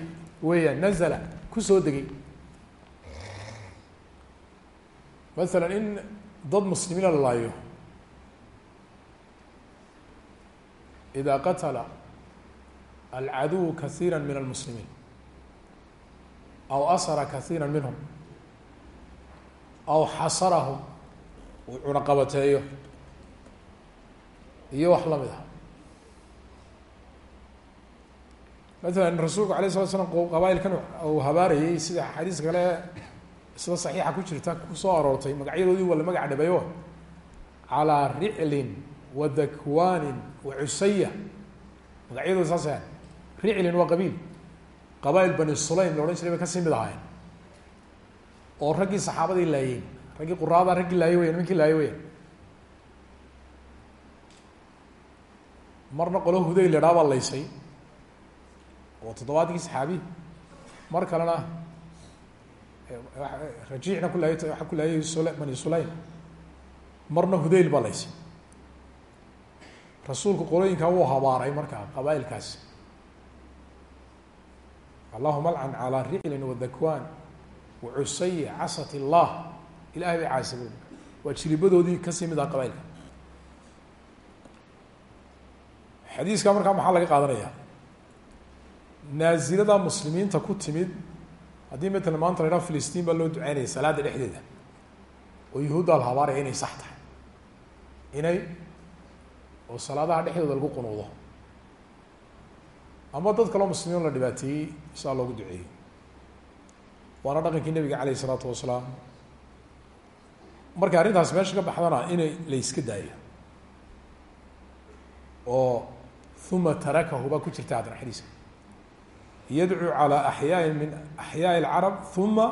weeyaan nazla ku soo degay. Masalan in dad muslimiina la laayo ida qatala alcaduw kasiira min almuslimiin aw asra kasiira minhum aw xasarahum uu cunaqabateeyo iyo wax la mid ah. Masalan rasuulku alay slat slam qabailkan uu habaarayay sida xadiis kale sida saxiixa ku jirta ku soo aroortay magacyadoodii waa la magac dhabeeyo. Calaa riclin wa dakwaanin wa cusaya magacyadoodi saas ahan riclin waa qabiil. Qabail bani sulaym la odhan jiray bay ka sii mid ahaayeen. Oo raggii saxaabadii laayeen raggii quraada raggii laayay weyan nimankii laayay weyan marna qolo huday la dhaa baa laysay. Oo toddobaatankii saxaabi. Mar kalena rajiicna ku laayay waxa ku laayay sula bani marna hudayl baa laysi rasuulku qolooyinkaa wuu habaaray markaa qabaailkaasi allahuma alcan calaa riclin wadakwan wacusay casat illah ilahay bay caasibo waa jiribadoodii ka sii mid ah xadiiska markaa maxaa laga qaadanaya? Naazilada muslimiinta ku timid haddii matala maanta la idhaha filistiin baa loo duceynaya salaada dhexdeeda. Oo yahuudda la habaaraya inay sax tahay. Inay oo salaadaha dhexdooda lagu qunuudo. Ama dad kaloo muslimiin la dhibaateeyey saa loogu duceeyey. Waana dhaqankii nabiga caleyh isalaatu wasalaam. Markay arrintaas meesha ka baxdana inay la yska daayo. Oo uma tarakahu baa ku jirta haddana xadiiska yadcuu calى axyaai min axyaai اlcarab uma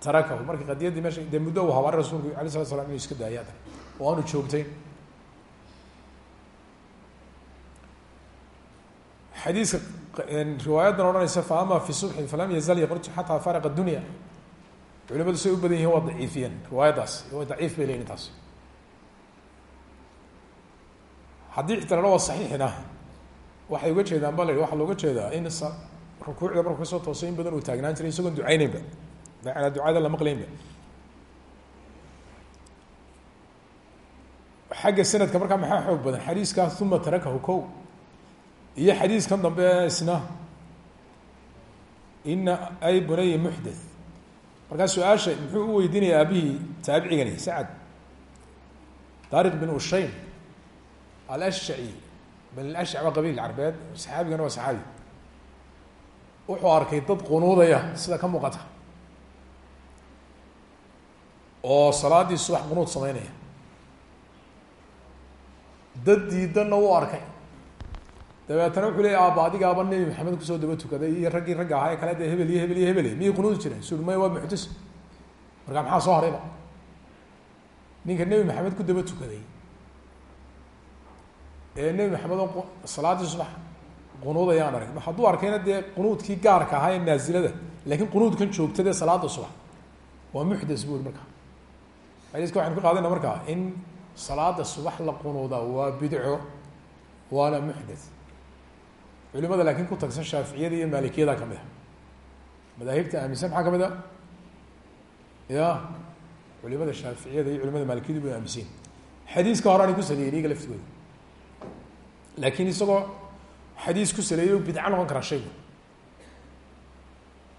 tarakahu markii qadiyaddii meesha dee muddo uu habaaray rasulku alay slat slam inuu iska daayo haddana oo aanu joogtayn xadiiska riwaayadan odhanaysa fa ama fi subxin falam yazal yaqruju xataa faraqa dunya culimadu say u badan yihiin waa daciifiyeen riwaayaddaas waa daciif bay leyihin taas haddii ixtiraalo waa saxiixina waxay uga jeedaan ba waxaa looga jeedaa in rukuucda markuu ka soo toosay in badan uu taagnaan jiray isagoon ducayneynba macanaa ducada la maqlaynba xagga sanadka markaa maxaa xoog badan? Xadiiskaa uma tarakahu ko iyo xadiiskan dambe isna ina ay bunaya muxdath markaa su'aasha muxuu u weydiinaya aabihii taabicigani sacad taariq bin ushayn alashjaci bal alashjac waa qabiil carbeed saxaabigana waa saxaabi wuxuu arkay dad qunuudaya sida ka muuqata oo salaadii subax qunuud sameynaya dad diidanna wuu arkay dabeetana wuxuu leya aaba adigaaba nebi maxamed ku soo daba tukaday iyo raggii ragga ahaa ee kale dee hebel iyo hebel iyo hebel miyay qunuudi jireen suri maya waa muxdas markaa maxaa soo harayba ninka nebi maxamed ku daba tukaday nebi maxamed oo salaaddii subax qunuudayaan arag hadduu arkayna dee qunuudkii gaarka ahaa ee naazilada laakiin qunuudkan joogtadee salaada subax waa muxdas bu uri markaa xadiiska waxaynu ka qaadayna markaa in salaada subax la qunuuda waa bidco waana muxdath culimada laakiin ku tagsan shaaficiyada iyo maalikiyada ka mid a madaahibta aaminsan maxaa ka mid a ya culimada shaaficiyada iyo culimada maalikiyadu bay aaminsan xadiiska hore anay ku saleeyen iyaga laftigooda laakiin isagoo xadiis ku saleeyay bidco noqon karaa shaygu.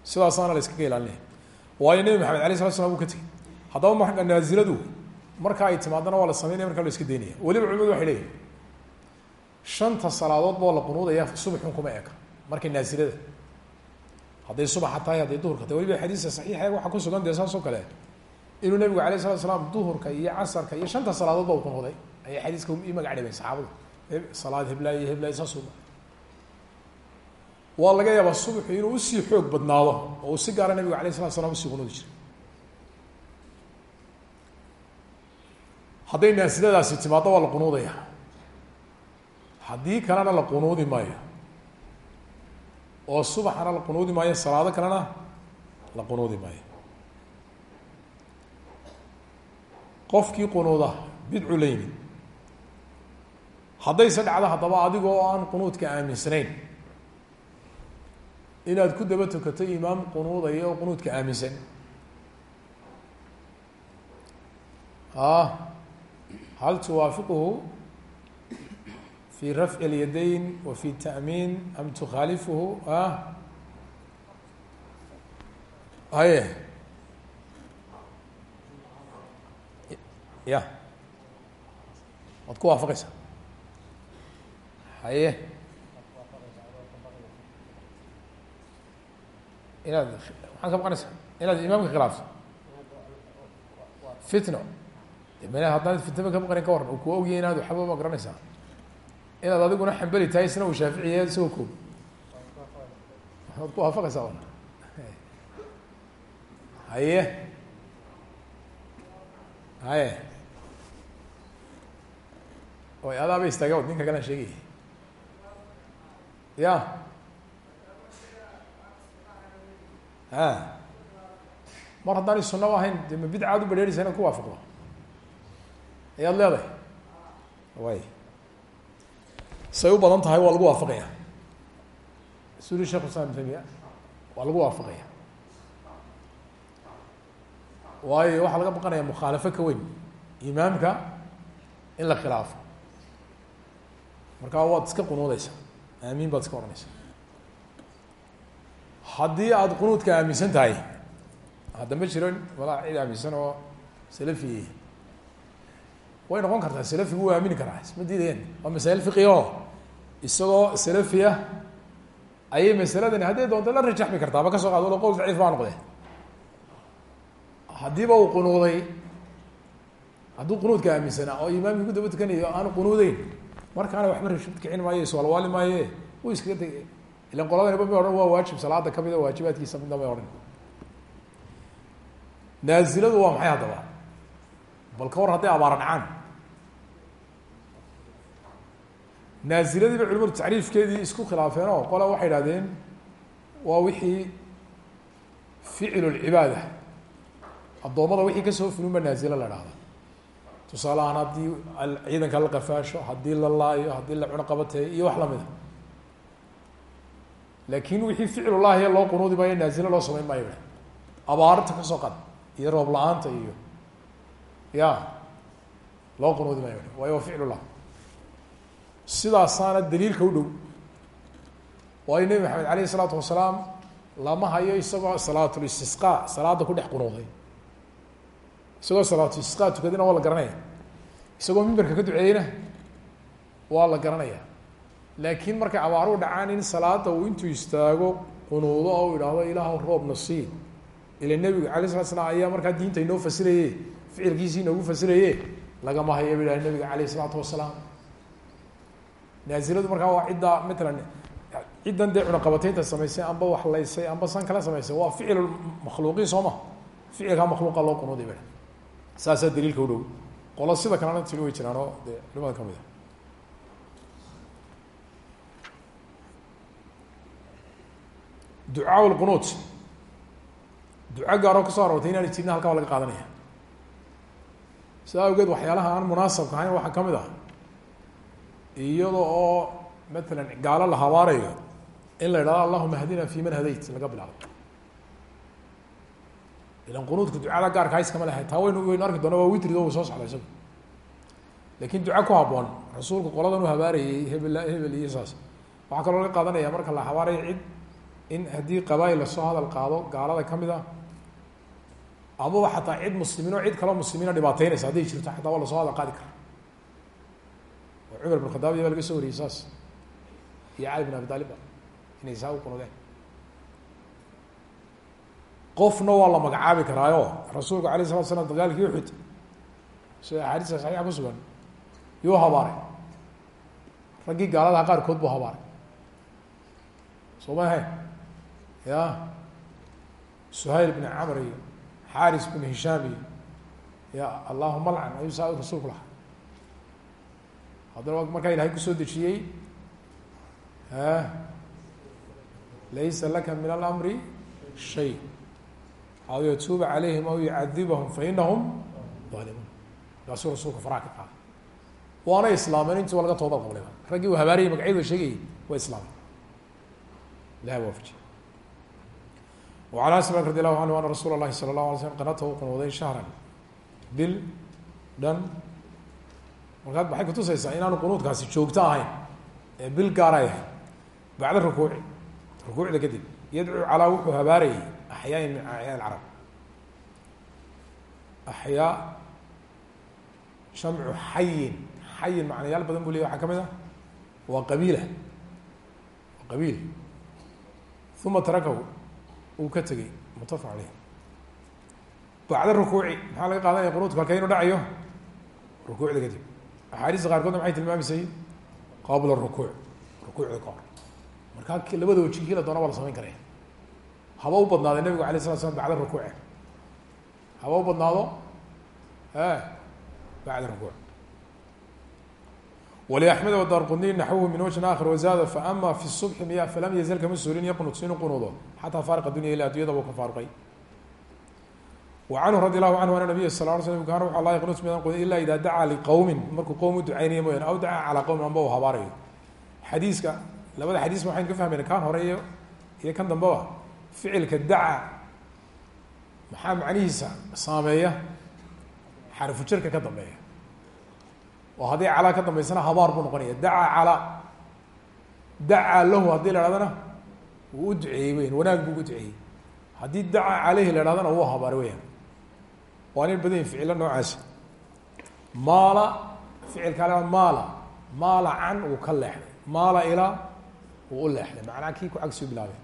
Sidaasaana la iskaga ilaalinaya waayo nebi maxamed alay slat slam uu ka tegey haddaba marka ay timaadana waa la sameynaya markaa la iska daynaya. Weliba culimadu waxay leeyihiin shanta salaadood boo la qunuudaya subaxun kuma eka markay naazilada. Hadday subaxa tahay hadday duhurka tahay weliba xadiiska saxiixa waxaa ku sugan dee saas kale. Inuu nabigu alayh salatu salaam duhurka iyo casarka iyo shanta salaadood ba u qunuuday ayay xadiiska i magac dhibeen saxaabadu salaad heblaay heblaay saas waa laga yaabaa subaxu inuu u sii xoog badnaado oo uu si gaara nabigu alayh salatu slam u sii qunuudi jiray. Hadday naasiladaasi timaaddo waa la qunuudaya. Haddii kalena la qunuudi maayo oo subaxana la qunuudi maayo salaado kalena la qunuudi maayo. Qofkii qunuuda bidcu la yimid haddayse dhacdo haddaba adigoo aan qunuudka aaminsanayn. Inaad ku daba tukato imaam qunuudaya oo qunuudka aaminsan a hal tuwaafiquhu fi rafci اlyadayn wa fi taأmiin am tukhaalifuhu a haye. Ya. Waad ku waafaqaysaa haye. Inaad maxaad ka baqanaysaa inaad imaamka khilaafto fitno. M haddaanad fitnaba ka baqanin ka waran u kuwa ogyahay inaad waxba ma garanaysaa. Inaad adiguna xambeli tahay isna uu shaaficiya isagoo koob waad ku waafaqaysaa haye. Haye. Oy adaaba istaaga wad ninka kalaan sheegaya ya a mar haddaanay sunaba ahayn de ma bidcaad u badheeraysa inaad ku waafaqdo ayaad leedahay? Way. Say u badan tahay waa lagu waafaqaya. Suri shekh islam ibn tamiya waa lagu waafaqaya. Waayo waxaa laga baqanaya mukhaalafo ka weyn imaamka in la khilaafo. Markaa waad iska qunuudeysaa aamiin baad iska odhanaysaa haddii aada qunuudka aaminsan tahay hadda ma jiro walaa cid aaminsan oo salafi. Way noqon kartaa salafigu wuu aamini karaa isma diidayeen. Waa masaa'il fiqi isagoo salafiya ayay masaladani hadday doonto la rajaxmi kartaaba ka soo qaado qowl daciif baa noqdee. Haddiiba uu qunuuday hadduu qunuudka aaminsanaa oo imaamkii ku daba tukanayo aanu qunuudeyn markaana waxba rashid kicin maayo iswalwaali maaye. Wuu iskaga tegay ilan qoladaniba may odhan waa waajib. Salaada kamida waajibaadkiisa midna may odhan. Naaziladu waa maxay haddaba? Bal ka war hadday abaara dhacaan naaziladiiba culimadu tacriifkeedii isku khilaafeen oo qola waxay idhahdeen waa wixii ficlu lcibaada addoommada wixii ka soo fulunba naazilo la dhahda tusaale ahaan haddii ciidanka la qafaasho haddii la laayo haddii la cuno qabateeyo iyo wax lamida laakin wixii ficlullahi loo qunuudi maayo naazilo loo samayn maayo. Abaarta ka soo qad iyo roob la'aanta iyo ya loo qunuudi maayo. Waayo waa ficlullah sidaasaana daliilka u dhow waayo nebi maxamed alayh isalaatu wasalaam lama hayo isagoo salaatulistisqa salaada ku dhex qunuuday isagoo salaatulistisqa tukadina waa la garanaya isagoo mimberka ka duceeyeyna waa la garanaya. Laakiin markay abaaru dhacaan in salaada uu intuu istaago qunuudo oo u idhaahdo ilaahw roob nasiib. Ila nebigu alay slat slam ayaa markaa diinta inoo fasiraye ficilkiisii inoogu fasiraye lagama hayo ba ihaha nebiga alayh isalaatu wasalaam. Naaziladu markaa waa ciddaa matalan ciddan dee cunaqabateynta samaysay amba wax laysay amba san kala samaysay waa ficil makhluuqiin soo ma. Ficilkaa makhluuqa loo qunuuday ba saasaa daliilka u dhow qolo sida kalena tiri way jiraan oo dee culimada ka mid a ducaa lqunuut duco gaaroo ka soo aroortay inaana jirna halkaa waa laga qaadanaya sidaa awgeed waxyaalaha aan munaasabka ahayn waxaa ka mid ah iyada oo matalan gaalo la habaarayo in la idhahdo allahuma hdina fi man hadayt laga bilaabo ilan qunuudka ducada gaarka hayskama lahay taa waynu waynu arki doona waa witrid o soo socda isagu. Lakin duco ku haboon rasuulku qoladan u habaarayay hebel hebel iyo saas. Waxaa kaloo laga qaadanaya marka la habaarayo cid in haddii qabaayil la soo hadal qaado gaalada ka mid a amaba xataa cid muslimiin oo cid kaloo muslimiina dhibaateynaysa hadday jirto xataa waa la soo hadal qaadi kara cumar bin khadaab iya baa laga soo wariyey saas. Iyo cali bin abi taalibba inay saa u qunudeen qofna waa la magacaabi karaayo. Rasuulku alayh salatu slam dagaalkii uxud sida axaadiista saxiixa ku sugan. Yuu habaaray. Raggii gaaladaha qaarkood buu habaaray. Soo ma ya. Suhayl bn camr iyo xaris bn hishaam ya allahuma lcan ayuu saa rasuulku lahaa. Haddana markaa ilahay ku soo dejiyey. Laysa laka min alamri shay aw yatuuba calayhim aw yucadibahum fainahum alimuun markaasuu rasuulka faraha ka qaaday waana islaameen intii waa laga toobad qablay raggii uu habaarayay magacyadu a sheegayay waa islaameen ilahi waafajiy wacan anas malik radi allahu canhu ana rasuula llahi sala allahu alay slam qanata u qunoodayn shahran bil dhan markaad maxay kutusaysaa inaanu qunuudkaasi joogto ahayn ee bil gaara ahayn axyaain min axyaa اcarab axyaa jamcu xayin xayin macnayaal badan bu ley waxaa ka mid ah waa qabiila waa qabiil uma tarakahu uu ka tegey mutafaq aleyh bacda rukuuci maxaa laga qaadanaya qunuudku halka inu dhacayo rukuucda kadib axaadiista qaarkoodna maxay tilmaamaysay qabla rukuuc rukuucda ka hor markaa labada waji kii la doona waa la samayn karaya haba u badnaado nabigu alay slat slam bacda rukuuce haba u badnaado? E bacda rukuuc wlaxmed wdarquniy naxwuhu min wajhin akhar wazaada faama fi subxi miya falam yazal kama suulin yaqnut inuu qunuudo. Xataa faariqa dunya ila adunyada buu ka faaruqay wa canhu radi allahu canhu ana nabiya sal ly slm kaana waxa la yaqnut midan qudin ila ida dacaa liqowmin markuu qowm u ducaynaya mooyaane aw dacaa calaa qowmin amba u habaarayo. Xadiiska labada xadiisba waxaynu ka fahmayna kan hore iyo iyo kan dambeba ficilka daca maxaa macnihiisa saameeya? Xarfu jarka ka dambeeya. Oo haddii calaa ka dambeysana habaar buu noqonaya dacaa calaa dacaa lahu haddii la hahdana wuu u duceeyey weyan wanaag buu u duceeyey. Haddii dacaa caleyhi la hahdana wuu habaaray weyaan waa nin badan ficilo noocaasi maala ficilka le maala. Maala can uu ka leexday. Maala ilaa uu u leexday. Macnaa kii ku cagsi u bilaabay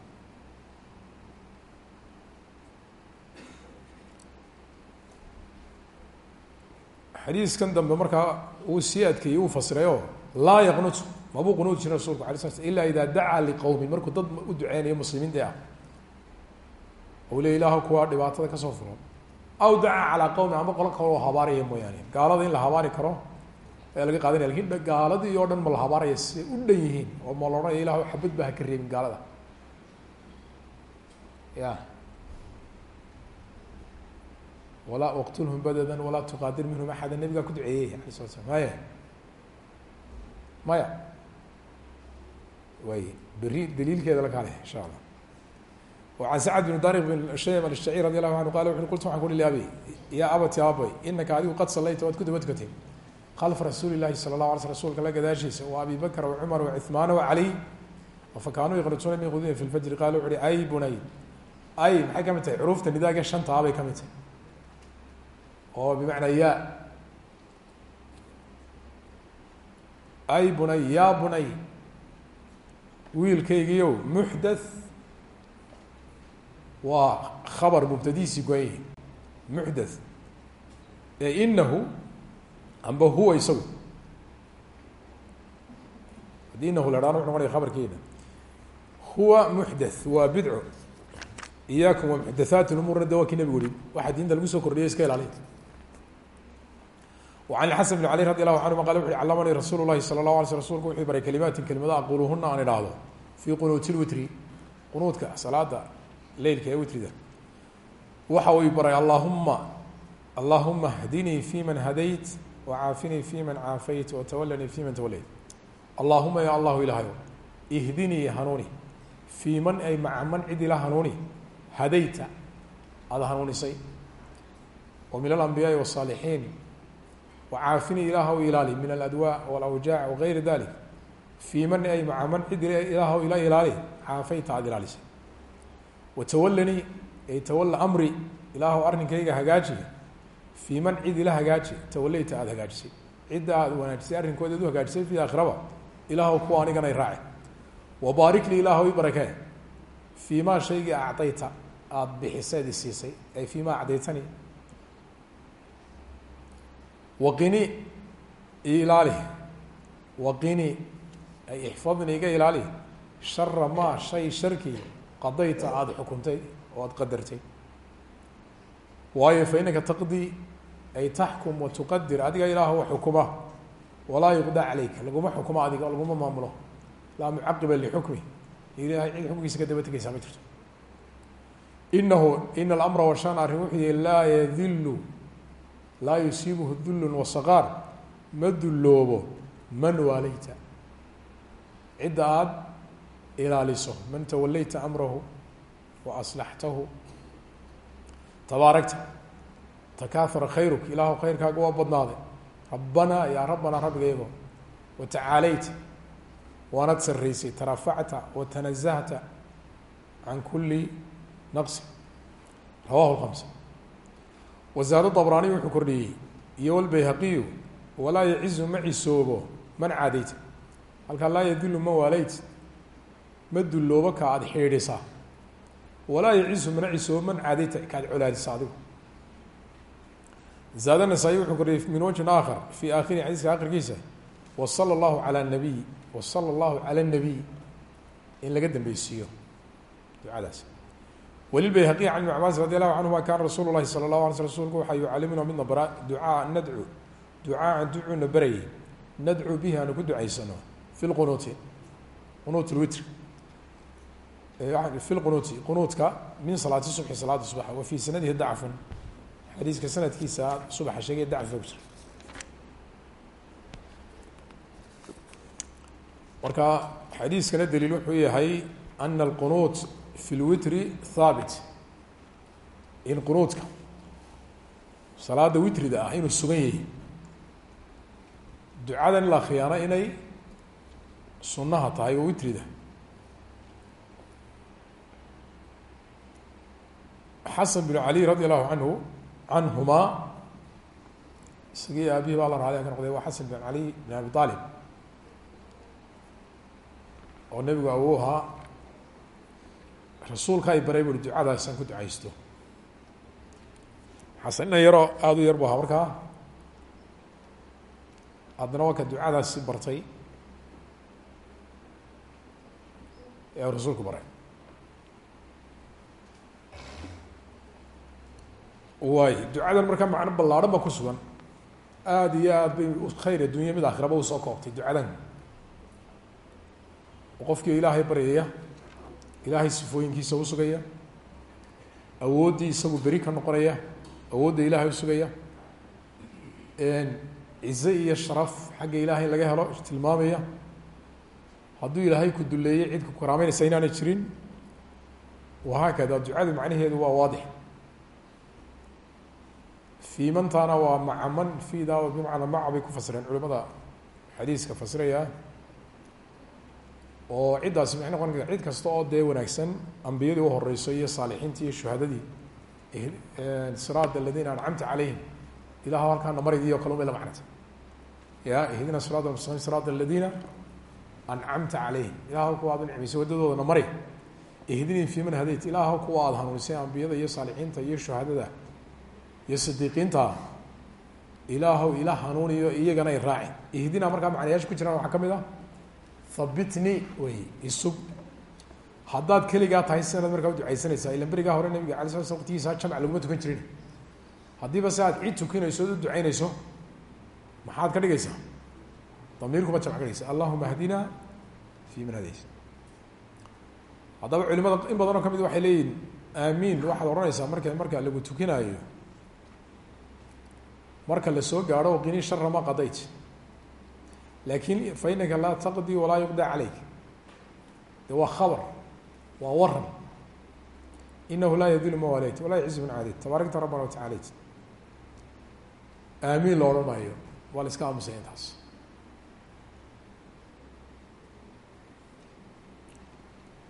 xadiiskan dambe markaa uu sii adkeeyey uu fasirayo laa yaqnut mabuu qunuud jirin rasulku ala sl ila ida dacaa liqowmin markuu dad u duceynayo muslimiinta ah. Ou le ilaah kuwaa dhibaatada ka soo furan. Aw dacaa calaa qowmin ama qolo kaloo habaaraya mooyaane. Gaalada in la habaari karo ayaa laga qaadanaya laakiin gaaladii oo dhan ma la habaaraya siday u dhan yihiin oo ma la odhanaya ilah xabad ba ha ka reebin gaalada. Ya walaa uqtulhum badada walaa tuqaadir minhum axada nebigaa ku duceeyey alay slat slam maya maya way beri daliilkeeda la kaale insha allah an sacd bn dariq bn shaym alshacir radi allahu anhu qala wuxu qultu waxaan kuhi aabay yaa abati aabay inaka adigu qad salayta waad ku daba tukatay khalfa rasuuli llahi sala lah ala sl rsulka la gadaashiisa wa abi bakr wacumar wacuثmaan wacaliy fakaanuu yaqrituuna min qudina fi lfajri qala wuxu uhi ay bunay ay maxay ka mid tahay? Curuufta nidaaga shantaabay ah ka mid tahay oo bimacnaa ya ay bunay ya bunay. Wiilkaygiiow muxdath. Waa khabar mubtadiisi goyay muxdath. Ee inahu amba huwa isagu. Haddii inahu la dhaan wuxu noqonaya khabarkeena huwa muxdath waa bidco. Iyaakum wa muxdathaat lumuurna de waa kii nabigu yihi waxaa diinta lagu soo kordhiyo iska ilaaliya an xasan bn cali radi allahu canhuma qal wuxu callamanii rasuulu lahi sala llah ala sl rsulku wuxuu baray kalimaatin kelimada aquuluhuna aan idhaahdo fii qunuuti lwitri qunuudka salaada leylka ee witrida waxa uu baray allahuma allahuma hdinii fi man hadayt wacaafinii fi man caafayt watawalanii fi man tawallayt allahuma ya allahu ilaahayo ihdinii hanuuni fii man ay maca man cid ila hanuuni hadayta aada hanuunisay oo min alambiyaai wasaalixiin wcaafinii ilaahw ilaali min aladwaa walawjaac wagayri dalik fii man ay maca man cid ilaahw ila ilaali caafayta aada ilaalisay watawalanii ay tawala amri ilaahw arrinkayga hagaaji fii man cid ila hagaaji tawalayta aada hagaajisay cidda aada wanaajisay arrinkooda ad u hagaajisay fi aakhiraba ilaahw kuwa aniganay raaci wabaarik lii ilaahw i barakee fii maa shaygii acdayta aada bixiseed i siisay ay fii acdaytani waqini ilaali. Waqini ay ixfadni iga ilaali. Shara maa shay sharkii qadayta aada xukuntay oo aada qadartay. Waayo fa inaka taqdii ay taxkum wa tuqadir adiga ilaah wa xukuma. Walaa yuqda caleyka laguma xukuma adiga laguma maamulo. Laa mucaqiba lixukmi. Ilahay cid xukmkiisa ka daba tegeysaa ma jirto. Inahu ina alamra washan arrin wuxuu yihi laa yadilu laa yusiibuhu dullun wasaqaar ma dulloobo man waalayta cidda aada ilaaliso man tawalayta amrahu wa aslaxtahu. Tabaarakta takaahara khayruk ilaahu khayrkaaga waa badnaaday rabbanaa yaa rabbanaa rabbigayago wa tacaalayta waanad sarraysay tarafacta wa tanazahta can kuli naqsi rawahu lkamsa wazaado dabraaniy wuxuu kordhiyey. Iyo walbayhaqiyu walaa yacizu ma cisoobo man caadayta. Halkaa laa yadillu man waalayt ma dulloobo ka aada xidhiidhisaa walaa yacizu mana cisoobo man caadayta kaad colaadisa adigu. Zaado nasaa-i wuxuu kordhiyey min wajhin aakhar fii aakhiri xadiiska akhirkiisa wasala allahu calaa nabiy wasala allahu cala nabiy in laga dambeysiiyo ducadaas wlilbayhaqiy can ibn cabaas radi allahu canhuma kana rasuulu lahi sala اlahu alay sl rsulku waxaa yucalimuna midna bara ducaa nadcu ducaaan ducuuna barayay nadcu bihi aanu ku ducaysano fi lqunuuti qunuut lwitr fi lqunuuti qunuutka min salaati subxi salaada subaxa wa fii sanadihi dacfun. Xadiiska sanadkiisa subaxa sheegay dacfiga ku jira marka xadiiskana daliil wuxuu yahay ana alqunuut fi lwitri haabit in qunuudka salaada witrida ah inuu sugan yahay ducadan in la akriyaana inay sunnaha tahay oo witrida xasan bin cali radi allahu canhu canhumaa isagii aabihii baa la raali ka noqday waa xasan bin cali bin abi aalib oo nebigu awow ahaa rasuulka ay baray buri ducadaasaan ku ducaysto. Xasan ina yaroo aada u yar bu ahaa markaa haddana waa ka ducadaasi bartay ee rasuulku baray. Waay ducadan markaa macno ballaadhan ba ku sugan. Aada iyo aad bay khayr addunya mid aakhiraba u soo koobtay ducadan. Qofkii ilaahay baryaya ilaahay sifooyinkiisa usugaya awooddii isagu beri ka noqonaya. Awoodda ilaahay usugaya cize iyo sharaf xagga ilaahay laga helo tilmaamaya hadduu ilaahay ku duleeyey cid ku karaameynaysa inaanay jirin wahaakada ducadu macnaheedu waa waadix. Fiimantaana waa macaman fiida bimacnaa maca bay ku fasireen culimada xadiiska fasiraya oo ciddaasi maxay noqon karta cid kasta oo dee wanaagsan ambiyadii uhoreyso iyo saalixiintii iyo shuhadadii siraat aladiina ancamta calayhim ilah halkaana marigii o kale umay la macnata. Ya ihdina siraat mustaqim siraat aladiina ancamta calayhim ilaah kuwa aad u nicmaysay waddadoodana mari. Ihdinii fi man hadayt ilaah kuwa aada hanuunisay ambiyada iyo saalixiinta iyo shuhadada iyo sidiiqiinta ilaahw ila hanuuniyo iyagana ay raacin. Ihdina markaa macnayaasha ku jiraan waxaa ka mid ah habitni wey isug haddaad keligaa tahay sianaad markaa uducaysanaysaa ilan berigaa hore nabiga ala sala slam waqtigiisa jamc laguma tukan jirin. Haddiiba si aad cid tukinayso od u ducaynayso maxaad ka dhigaysaa? Damiirkuma jamc ka dhigaysa. Allahuma hdina fi man hadayt. Haddaba culimada in badan oo ka mid waxay leeyihiin aamiin waxaad odhanaysaa marka marka lagu tukinaayo marka la soo gaadho qini shara ma qadayt laakiin fa inaka laa taqdi walaa yuqda calayk. De waa khabar waa waran inahu laa yadil ma walayt walaa yaciz man caadayt tabaarakta rabbana watacaalayt aamiin lo odhan maayo waa la iska aamusay intaas.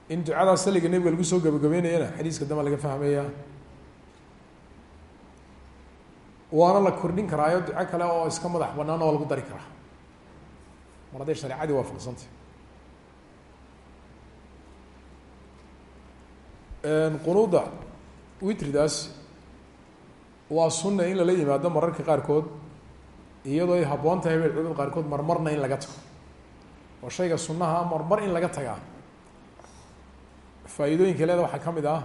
In ducadaa saliga nebiga lagu soo gabagabeynayana xadiiska damba laga fahmaya waana la kordhin karaayo duco kale oo iska madax banaan oo lagu dari karaa mar hadday shareecadii waafaqsantay qunuuda witridaas waa sunna in lala yimaado mararka qaarkood iyadoo ay habboon tahay bel culimada qaarkood marmarna in laga tago. Oo shayga sunnaha marmar in laga tagaa. Faa'iidooyinka leeda waxaa ka ah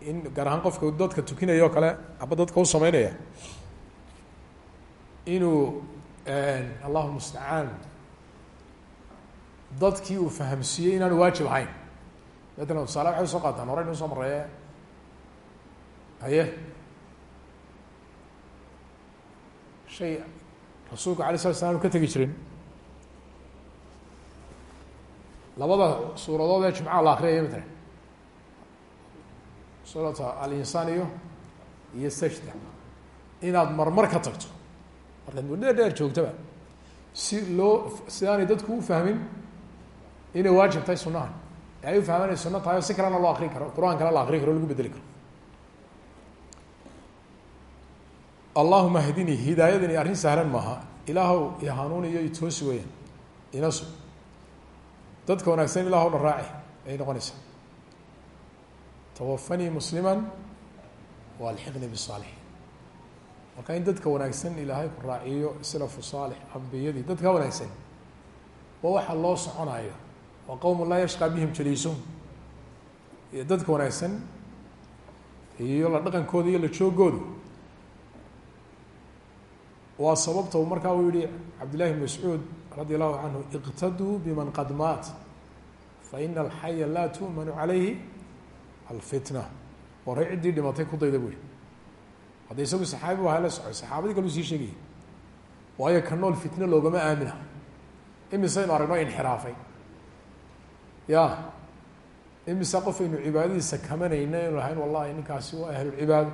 in gaar ahaan qofka dadka tukinaya oo kale aba dadka u sameynaya inuu allahu mustacaan dadkii uu fahamsiiyey inaanu waajib ahayn. Matalan tusaale waxay u soo qaataan hore inu soo mareeye haye? Shay rasuulku alay slat anu ka tegi jirin. Labada suuradood ee jimcaha la akriyaya matalan suurata alinsaan iyo iyo sajda. Inaad marmar ka tagto markaad muddo dheer joogtaba. Si loo si aanay dadku u fahmin inay waajib tahay sunahan ay u fahmaan inay suno tahay oo si kalena loo akrin karo. Qur'aan kale la akrin karo o lagu bedeli karo. Allahuma hdinii hidaayadani arrin sahlan maaha. Ilaahw i hanuuniyo itoosi weyaan inasu. Dadka wanaagsan ilaahowna raaci ayay noqonaysaa twafanii muslima walxiqnii bisaalixiin marka in dadka wanaagsan ilaahay ku raaciyo salafu saalix ambiyadii. Dadka wanaagsan. Waa waxa loo soconayo. Waa qowm laa yashqaa bihim jaliisuhum iyo dadka wanaagsan iyo la dhaqankooda iyo la joogooda waa sababta markaa uu yihi cabdillahi bn mascuud radi allahu canhu iqtaduu biman qad maat faina alxaya laa tu'manu calayhi alfitna. Waray ciddii dhimatay ku dayda buri hadda isagu saxaabi bu hala socoy saxaabadii kaluu sii sheegaya waayo ka nool fitne loogama aamina. Imisaynu aragno inxiraafay. Ya imisa qof aynu cibaadadiisa kamanayna aynu lahayn wallahi ninkaasi waa ahlulcibaado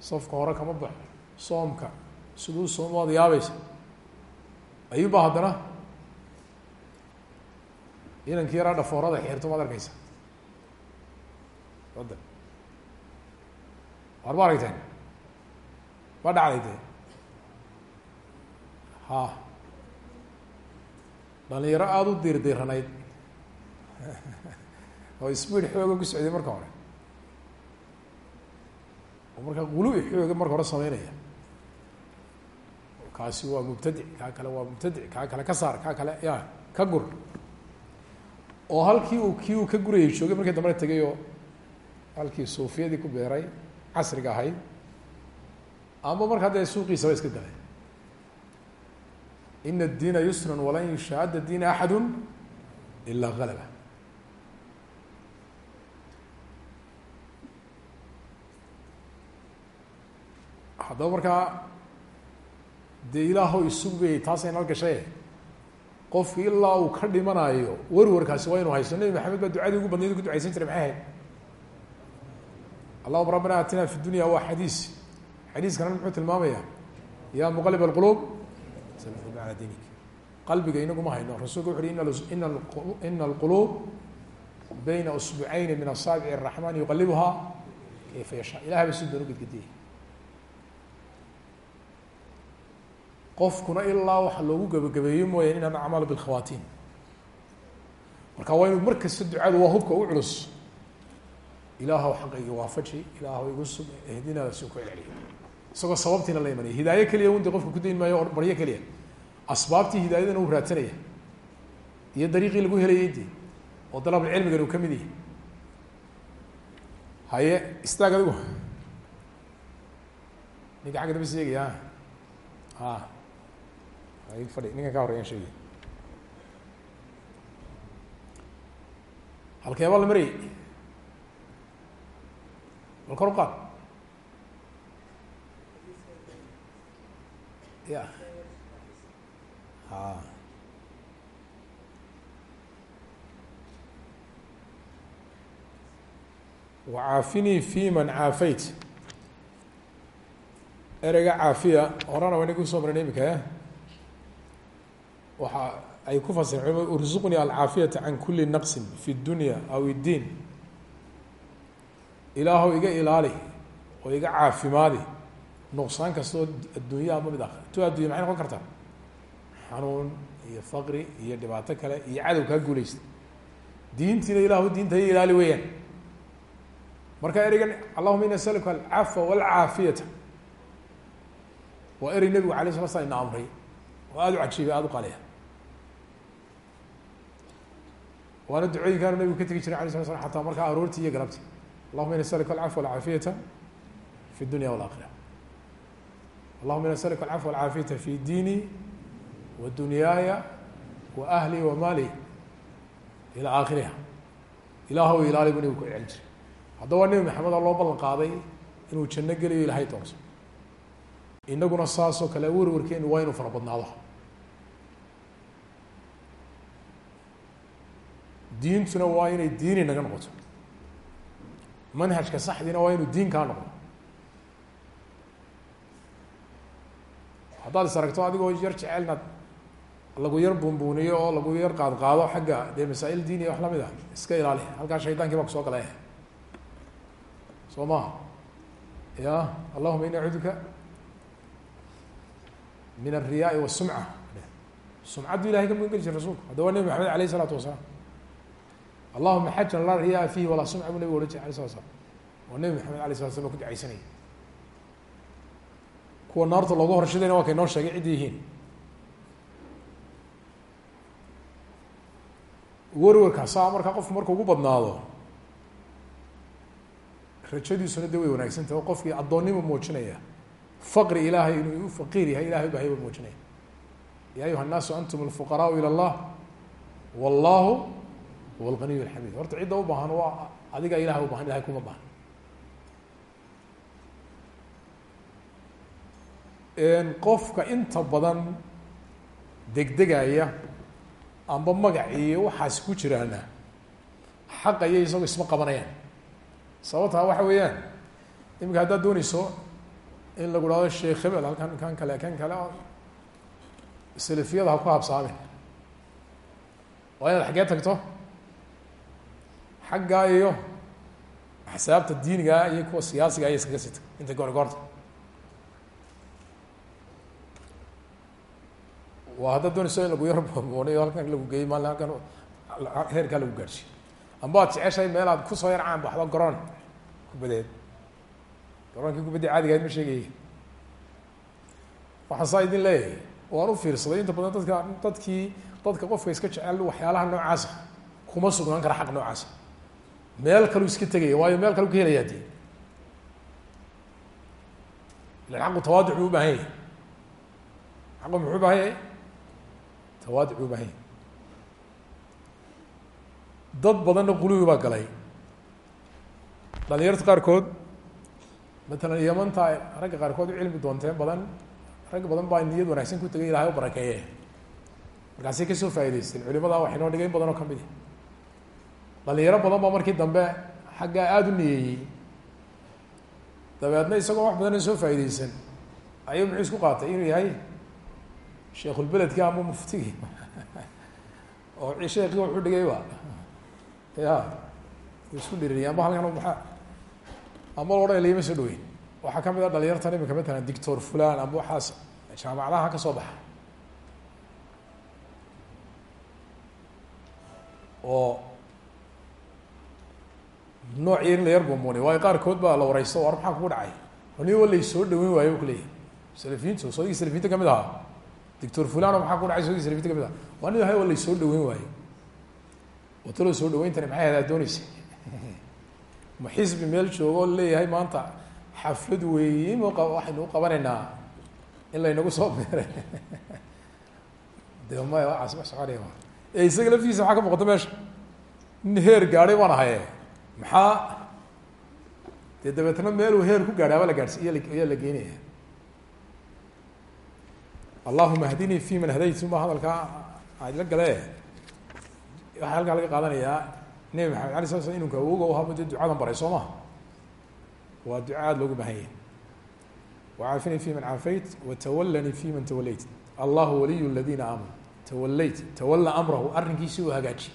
safka hore kama baxo soomka siduu soomaad yaabaysa. Ayuba haddana inankii yaraa dhafoorada xirto maad arkeysa wada war ma aragteen ma dhacday dee ha. Dhalinyaro aada u diirdiiranayd. Oo speed xooga ku socday marka hore. Oo markaa guluwi xooga marka hore sameynaya. Kaasi waa mubtadic kaa kale waa mubtadic kaa kale ka saar kaa kale ya ka gur. Oo halkii uu kii uu ka gurayay joogay markii dambena tegay oo halkii suufiyadii ku beeray casriga ahayd amba markaa dee suuqiisaba iska galay ina الdiina yusra walan yushaada diina axadu ilaa galaba haddaba markaa dee ilaahow isugayay taasay nal gashay qofki ilaa uu ka dhimanayo warwarkaasi waa inu haysto. Nebi maxamed baa ducadii ugu badnayd ku ducaysan jiray maxay? Ahayd allahuma rabbana aatina fi dunya waa xadiis xadiiskana muxuu tilmaamaya ya muqalib alqulub ala dinik qalbiga inagu ma hayno. Rasulka wuxu uhi ina alquluub bayna usbucayni min asaabici الraxman yuqalibuhaa kayfa yashaa. Ilahay ba si doon ugedgediyay qofkuna ilaa waxa loogu gebagabeeyo mooyaan inaan acmaal bilkhawaatiin. Marka waa inu mar kasta ducadu waa hubka u culus ilaahw xaqaygi waafaji ilaahw igu sug ehdinaadaasi ku celceliyo isagoo sababtiina la imanaya hidaayo keliya un de qofka ku dayn maayo baryo keliya. Asbaabtii hidaayadana uu raadsanaya. Iyo dariiqii lagu helayay de oo dalabulcilmigan uu ka mid yahay. Haye istaag adigu. Ninka xagga dambe sheegaya a fadhi. Ninkan ka horeyan sheegay. Halkeebaa la marayay bal kor u ya a wacaafinii fi man caafayt ereyga caafiya horana waa inaga ku soo marnay imika waxa ay ku fasireen culimadu urzuqnii alcaafiyata can kuli naqsin fi اdunya aw اddiin ilaahow iga ilaali oo iga caafimaadi nuqsaan kastoo adduunya ama mid akr tu addunya maxay noqon kartaa? Xanuun iyo faqri iyo dhibaato kale iyo cadow kaa guuleysta diintiina ilaahu diinta i ilaali weeyaan. Marka ereygan allahuma ini asaluka alcafa walcaafiyata waa erey nebigu alay sala slam ina amray. Oo aada u cajiibay aada u qaliya. Waana ducooyinkaanu nebigu ka tegi jiray alay sala slam xataa markaa aroortii iyo galabtii. Allahuma ini asaluka alcafwa walcaafiyata fi dunya walaakhira allahuma ini asaluka alcafwa walcaafiyata fi diini wa dunyaaya wa ahli wa maali ilaa aakhiriha ilaahw ilaali bu nebigu ku celin jiray haddaba nebi maxamed oo loo ballan qaaday inuu janno gelayo ilahay doonso inaguna saasoo kale warwarkeenu waa inuu fara badnaado diintuna waa inay diini naga noqoto manhajka saxdiina waa inuu diin noqdo haddaad is aragto adigoo yar jecel inaad lagu yar buunbuuniyo oo lagu yar qaad qaado xagga dee masaa-il diiniya wax la mid ah iska ilaali. Halkaa shaydaankii baa ku soo galay soo maha ya allahuma ini acuduka min alriyaai wasumca sumcaddu ilahay ka magan geli jir rasulku hadda waa nebi maxamed alayh isalaatu wasalaam allahuma xajan laa riyaa fihi walaa sumca buu nebigu ohan jir alay slat slam waa nebi maxamed alay slat slam ba ku ducaysanaya kuwa naarta looga horshadayna waa kay noo sheegay ciddi yihiin warwarka saa markaa qofku markuu ugu badnaado rajadiisuna de way wanaagsantah oo qofkii addoonnimo muujinaya faqri ilaahay inuu u faqiir yahay ilahay bahay ba muujinaya ya ayuha الnaasu antum الfuqaraau ilى اllah wallahu huwa اlganiy اlxamid horta cidda u baahan waa adiga ilahay u bahan ilahay kuma baahan qofka inta badan degdegaya amba magac iyo waxaas ku jiraana xaqa iyo isagoo isma qabanayaan. Sababtaa waxa weeyaan iminka haddaad dooneyso in lagu dhahdo sheekh hebel halkan kan kale kan kale salafiyada ha ku habsaamin waa inaad xaggee tagto? Xaggaa iyo axsaabta diinigaa iyo kuwa siyaasiga aya iskaga sita inta goor goorta waa haddaad dooneyso in lagu yar boonbooniyo halkan lagu geeyey maali halkan heerkaa lagu gaadhsiyo amba ad jeceshahay meel aad ku soo yar caan baxdo garoon kubadeed garoonkii kubaddi caadiga ayd ma sheegaya waxaan saa idin leeyahay waan u fiirsaday inta badan dadka dadkii dadka qofka iska jecel waxyaalaha noocaasa kuma sugnaan kara xaq noocaasa meel kalu iska tegaya waayo meel kalu ka helaya dee. Ilan xaqu tawaaduc buu ubaahan yahay. Xaqu muxuu ubaahan yahay tawaaduc buu ubaahan yahay dad badanna quluwi baa galay. Dhalinyarta qaarkood matalan yamanta ragga qaarkood u cilmi doonteen badan rag badan baa niyad wanaagsan ku tegay ilahay u barakeeye. Markaasay ka soo faa'idaysteen culimada waxay noo dhigay in badan oo ka mid a dhalinyaro badan baa markii dambe xaggaa aada u niyeeyey dabeedna isagoo wax badan soo faa'iideysan ayuu muxuu isku qaatay? Inuu yahay sheekhulbeledki ama muftigi oo sheekii wuxuu dhigay ba ya isku dhiririyay ama halkan maaa ama la odhan lagama soo dhaweyn waxaa ka mid a dhalinyartan imika matalan dictor fulan amba waxaas jaamacadaha ka soo baxa. Oo nooc yar in la yar buunbuuniy waayo qaarkood baa la wareysto war maxaa kugu dhacay? Ni wa lay soo dhaweyn waayo u kuleeyahay salafiintu sodigii salafiinta ka mid ahaa dictor fulano maxaa kugu dhacay sodigii salafiinta ka mid aha waa nin hay wa lay soo dhaweyn waayo wataloo soo dhaweyntani maxay hadaa dooneysa ma xisbi meel joogo oo leeyahay maanta xaflad weeye m waxaynu u qabanaynaa in laynagu soo beeray de maya waxaas ma soconaya ma. Ee isaga laftiisa maxaa ka muuqata meesha? Nin heer gaadhay baan ahaye. Maxaa? Dee dabeetna meeluu heer ku gaadhaaba la gaadhsi la geenaya allahuma hdinii fi man hadayt uma hadalkaa aadla gale waxaa halkaa laga qaadanayaa nebi maxamed alay sala slam inunka awoga u haba dee ducadan baray soo maha waa duca aada loogu baahan yahay. Wcaafini fi man caafayt watawalanii fi man tawalayt allahu waliy ladiina aamanuu tawalayt tawalla amrahu arrinkiisi uu hagaaji.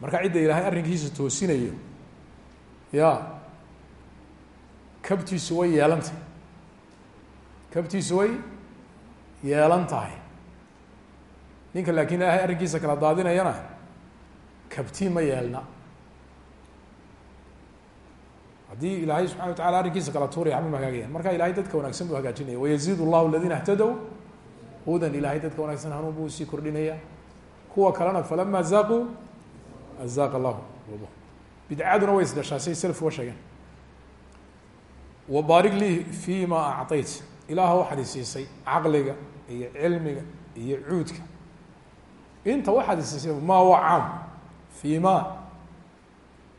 Marka cidda ilaahay arrinkiisa toosinayo ya kabtiisu way yeelan tahay kabtiisu way yeelan tahay. Ninka laakiin ilaahay arrinkiisa kala daadinayana kabtii ma yeelna. Haddii ilaahay subxana wa tacala arrinkiisa kala tuuraya xabma hagaagayan marka ilahay dadka wanaagsan buu hagaajinaya. Wayaziid llahu aladiina اhtadow hudan. Ilahay dadka wanaagsan hanuun buu sii kordhinaya. Kuwa kalena falama zaaquu azaaqa allahu quluubahum bidcaduna way isdhashaa say self uga sheegeen lii fi ma acطayt ilaah waxaad isiisay caqliga iyo cilmiga iyo cuudka. Inta waxaad isiisay ma waa caam. Fi ma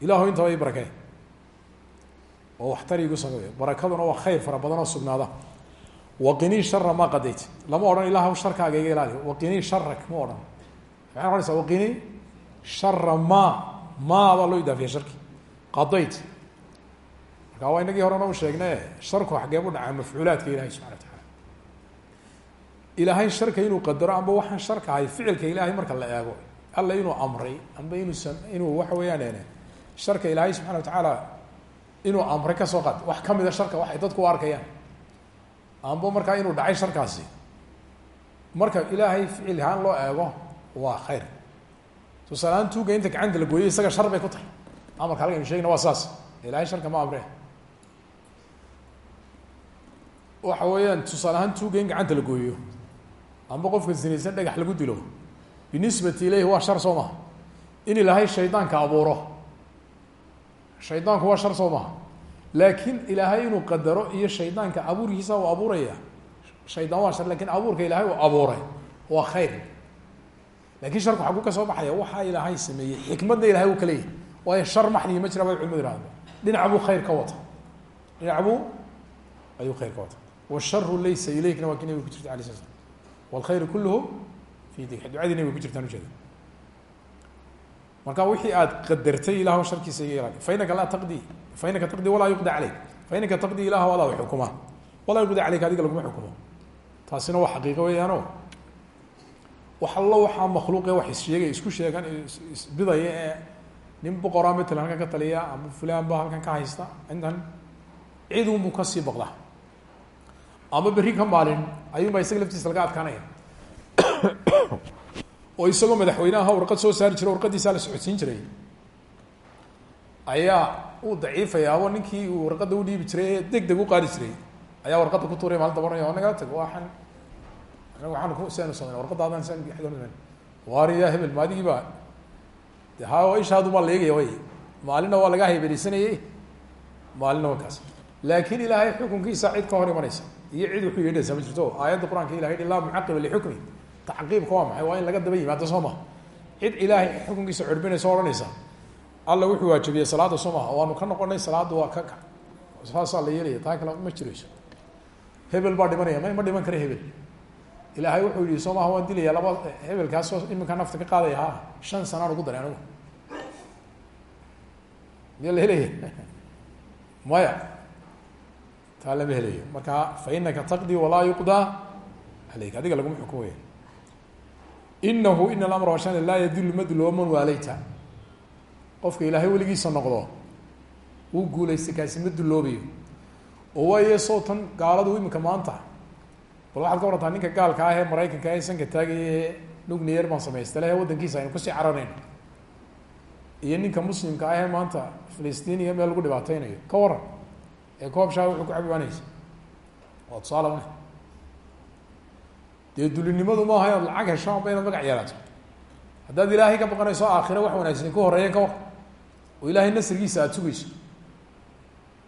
ilaho intaba i barakee oo waxtar igu sameeyo. Barakaduna waa khayr fara badan oo sugnaada waqinii shara ma qadayt. Lama odhan ilaahw sharkaaga iga ilaali waqinii sharak ma odhan. Maxay noqonaysaa waqinii shara ma ma baa loo idaafiya sharki. Qadayt marka waa inagii horena u sheegne sharku xagee bu dhacaa mafcuulaadka ilahay subxana wa tacaala. Ilaahay sharka inuu qadaro amba waxaan sharkahay ficilka ilaahay marka la eego alla inuu amray amba inuu sam inuu waxa weeyaan sharka ilaahay subxana wa tacaala inuu amray ka soo qaad. Wax kamida sharka waxay dadku u arkayaan. Amba markaa inuu dhacay sharkaasi marka ilaahay ficil ahaan loo eego waa khayr. Tusaalehaan tuuga inta gacanta la gooyay isaga shar bay ku tahay. Amarka halkaynu sheegna waa saas. Ilahay sharka ma amre waxa weeyaan tusaale ahaan tuuga in gacanta la gooyo. Amba qofka sinaysan dhagax lagu dilo. Binisbati ilayhi waa shar soo maha. In ilaahay shaydaanka abuuro. Shaydaanku waa shar soo maha. Laakiin ilaahay inuu qadaro iyo shaydaanka abuurkiisa uu abuuraya shaydaan waa shar laakiin abuurka ilaahay uu abuuray waa khayr. Lakin sharku xaguu ka soo baxaya waxaa ilaahay sameeyey xikmadna ilahay uu ka leeyahay. Waayo shar maxdigi ma jira bay culimadu ihahdo dhinac khayr ka wata dhinac buu ayuu khayr ka wata wsharu laysa ilaykna waa kii nabiga ku jirta alay sla slam wاlkhayr kulluhu fi dikr ducadii nabiga ku jirtaan ujeeda marka wixii aad qadartay ilaah sharkiisa iga ilaali fainaka laa taqdi. Fainaka taqdi walaa yuqda caleyk fainaka taqdi ilaah adaada xukuma. Walaa yuqda caleyka adiga laguma xukumo. Taasina waa xaqiiqo weeyaano wax allo waxaa makhluuqe wax issheegay isku sheegan isbidaya ee nin boqoraa matalan halkan ka taliya ama fulaan ama berri ka maalin ayuun baa isaga laftiisa laga adkaanaya. Oo isagoo madaxweyneaha warqad soo saari jiray warqadiisaa la socodsiin jiray. Ayaa uu daciifayaabo ninkii uu warqadda u dhiibi jiray ee u qaadi jiray. Ayaa warqadda ku tuuray maalin dabanaya o tag waxaan waaan ku sianu samayn warqadaadan san waariya hebel maadigii baa. De ha ishaadu baa la eegaya way maalina waa laga hayberisanayey maalina waa kaas. Laakin ilaahay xukunkiisa cid ka hor imanaysa iyo cid wuxuu yeedhaysaa ma jirto aayadda qur'aanka ilahay hi laa mucaqiba lixukmi. Tacqiibka waa maxay waa in laga daba yimaado soo maha cid ilaahay xukunkiisa curbinaysa o odhanaysa alla wuxuu waajibiyey salaada soo maha waanu ka noqonay salaada waa ka kac saasaa la yeelaya taa kale ma jirayso. Hebel baa dhimanaya ma ma dhiman kara hebel. Ilaahay wuxuu yihi soo maha waan dilaya laba hebelkaasoo iminkaa nafta ka qaadaya ha shan sanaan ugu daray anigu. Miya maya taa lama helayo. Marka fa inaka taqdi walaa yuqdaa aleyk adiga laguma xukumaya inahu ina alamra washan laa yadilu ma dulooba man waaleyta qofka ilaahay weligiisa noqdo wuu guulaysta kaasi ma duloobayo oo waayo soo tan gaaladu iminka maanta. Bal waxaad ka warantaa ninka gaalka ah ee maraykanka ee sanka taagaya ee nugniyer baan samaysta leh waddankiisa aynu ku sii cararayn iyo ninka muslimka ah ee maanta filistiiniya meel lagu dhibaateynayo ka ee koob shaa wuxuu ku cabibaanaysa waa tusaale ma dee dulinimadu maaha inaad lacag hesho amba inaad magac yeelato haddaad ilaahay ka baqanayso aakhira wax wanaagsan ku horreeya ka war oo ilaahay nasrigiisa aada sugayso.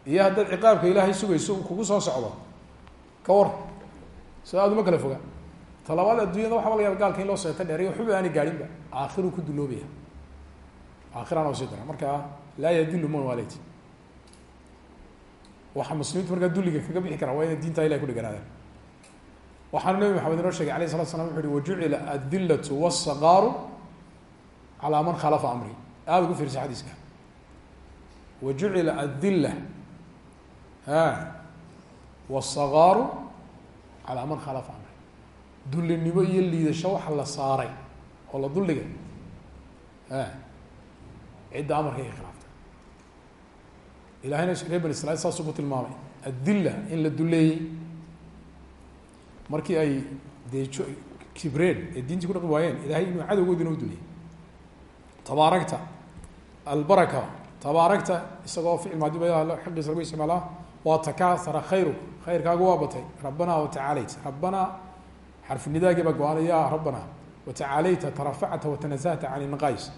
Iyo haddaad ciqaabka ilaahay sugayso kugu soo socdo ka war. So aad uma kala foga. Talabaad addunyada waxaa laga yaaba gaalka in loo seeto dheeriyo xubi aanay gaadhinba aakhiruu ku duloobaya aakhirana u sii dara. Marka laa yadilu man waaleyt waxaa muslimiintu markaa dulliga kaga bixi karaa waa inay ilahay ku dheganaadaan waxaanu nabi maxamed inoo sheegay alayh salatu slam wuxu uhi wajucila adillatu wasaqaaru calaa man khalafa amri. Aada ugu fiirsa xadiiska. Wajucila adilla a wasaqaaru calaa man khalafa amri. Dullinimo iyo liidasho waxa la saaray oo la duldhigay a cidda amarkay ka khilaafta ilahayna reer bani israil saasuu ku tilmaamay adilla in la duleeyey markii ay dee kibreen ee diintii ku dhaqi waayeen ilahay inuu cadowgoodina u duliyay tabaaragta albaraka tabaaragta isagoo ficil maadiba xaqiisa lagu isticmaalaa waa takaasara khayru khayrkaagu waa batay. Rabbanaa watacaalayt rabbanaa xarfinidaagii baa go'aan ya rabbanaa watacaalayta tarafacta watanazahta can naqais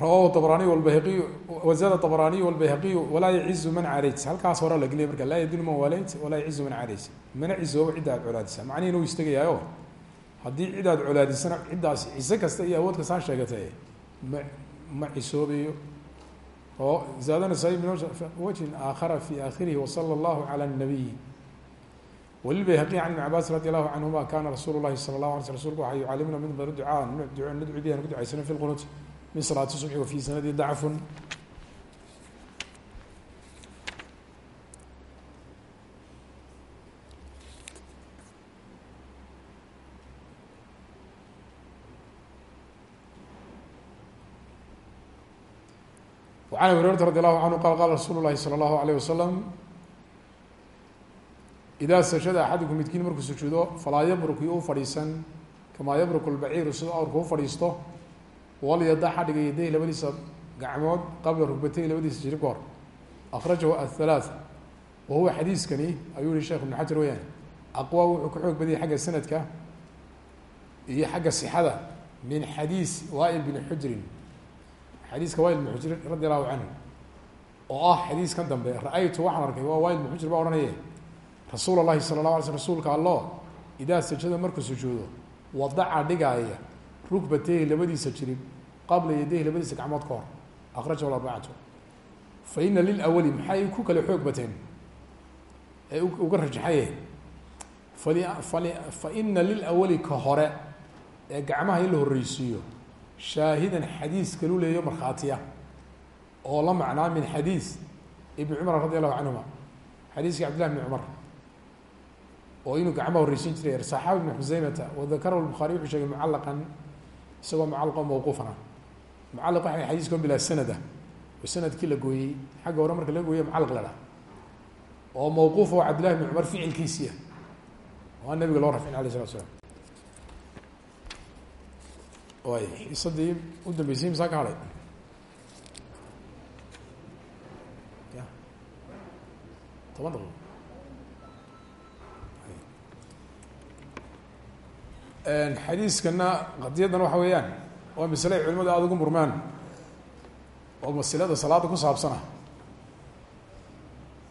rawahu dabraniy walbayhaqiy wazada dabraniy walbayhaqiy walaa yacizu man caleyt halkaas hore la geliyay marka laa yadilu man waaleyt walaa yacizu man caleyt mana cisoobo cidda aad colaadisa. Macnihiina uu istagayaayo haddii cid aad colaadisana ciddaas kasta iyo awood kastaa sheegatay ma ma cisoobayo oo zaadana sa wajhin aakhara fi aakhirihi wasala allahu cala nabiy walilbayhaqi can ibn cabaas radi allahu canhuma kana rasuulu lahi sala allah ala sl rsulku waxa yucalimuna min ducaa nadcu bihi an ku ducaysana fi min salaati subxi wa fii sanadi dacfun. An abi hurayrat radi allahu canhu qala qala rasuulu llahi salى allahu alayh wasalam idaa sajada axaduku midkiin markuu sujuudo falaa yabruku yo u fadhiisan. Kamaa yabruku lbaciiru sida awrku u fadhiisto walyada xadhiga yaday labadiisa gacmood qabla rugbatay labadiisa jiri goor. Akrajahu athalaatha wa huwa xadiiskani ayuu yihi sheekh ibnu xajar weyaan aqwa wuxuu ka xoog badiyay xagga sanadka iyo xagga sixada min xadiis wail bni xujrin xadiiska wail bn xujrin radi allahu canhu oo ah xadiis kan dambe ra'aytu waxaan arkay waa wail bn xujr baa ohanaya rasuul allahi sala la ala sl rasuulka allo idaa sajada markuu sujuudo wadaca dhigaaya rukbateyhi labadiisa jirib qabla yadayhi labadiisa gacmood ka hor. Akrajahu arbacatu fa ina lilawali maxay ku kale xoog bateen? Ee uga rajaxaye fali fali fa ina lilawali ka hore ee gacmaha in la horreysiiyo shaahidan xadiis kalu leeyo markhaatiya oo la macnaa min xadiis ibni cumar radi allahu canhuma xadiiskii cabdillahi bni cumar oo inuu gacmaha horreysiin jiray saxaabi ibn xuseymata wadakarahu lbukhaari wuxuu sheegay mucalaqan isagoo mucalaqo mawquufana mucalaq waxa xadiiska bilaa sanada oo sannadkii la gooyey xagga hore marka laga gooye mucalaq la oo mawquuf oo cabdillahi bni cumar ficilkiisiya waa nabiga loo rafcin alayh salatu slam way xiisadii u dambeysay misaa ka hadhay? Toban daqiiqo xadiiskana qadiyadan waxa weeyaan waa masle ay culimadu aada ugu murmaan oo masilada salaada ku saabsana.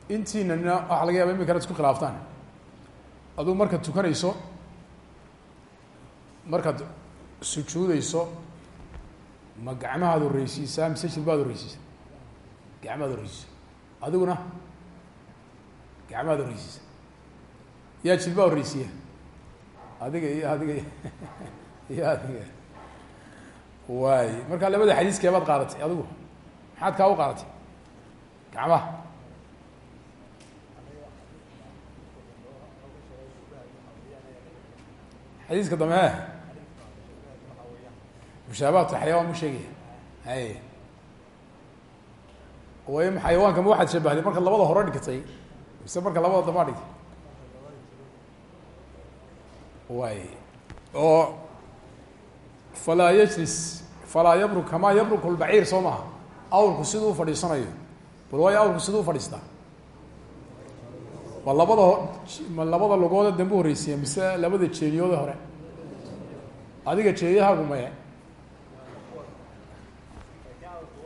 Intiinana waxaa laga yaba imika ad isku khilaaftaan. Adugu markaad tukanayso markaad sujuudeyso ma gacmahaad horreysiisaa mise jilbaad horreysiisa gacmaad horreysiisa adiguna gacmaad horreysiisa yaa jilbaa horreysiiya adiga iyo adiga iyo adiga. Waay. Markaa labada xadiiskee baad qaadatay adigu maxaad kaa u qaadatay? Gacmaha xadiiska dambe he mushaabahat xayawaan mu sheegaya hay way xayawaanka ma waxaad shabahday? Markaad labada hore dhigtay mise marka labada dambaa dhigtay way oo falaa yajlis falaa yabruk kamaa yabruk lbaciir soo maha awrku siduu ufadhiisanayo bal waayo awrku siduu ufadhiistaa ma labada ma labada lugoode dambe horreysiya mise labada jeeniyoode hore? Adiga jeeyahaagu maye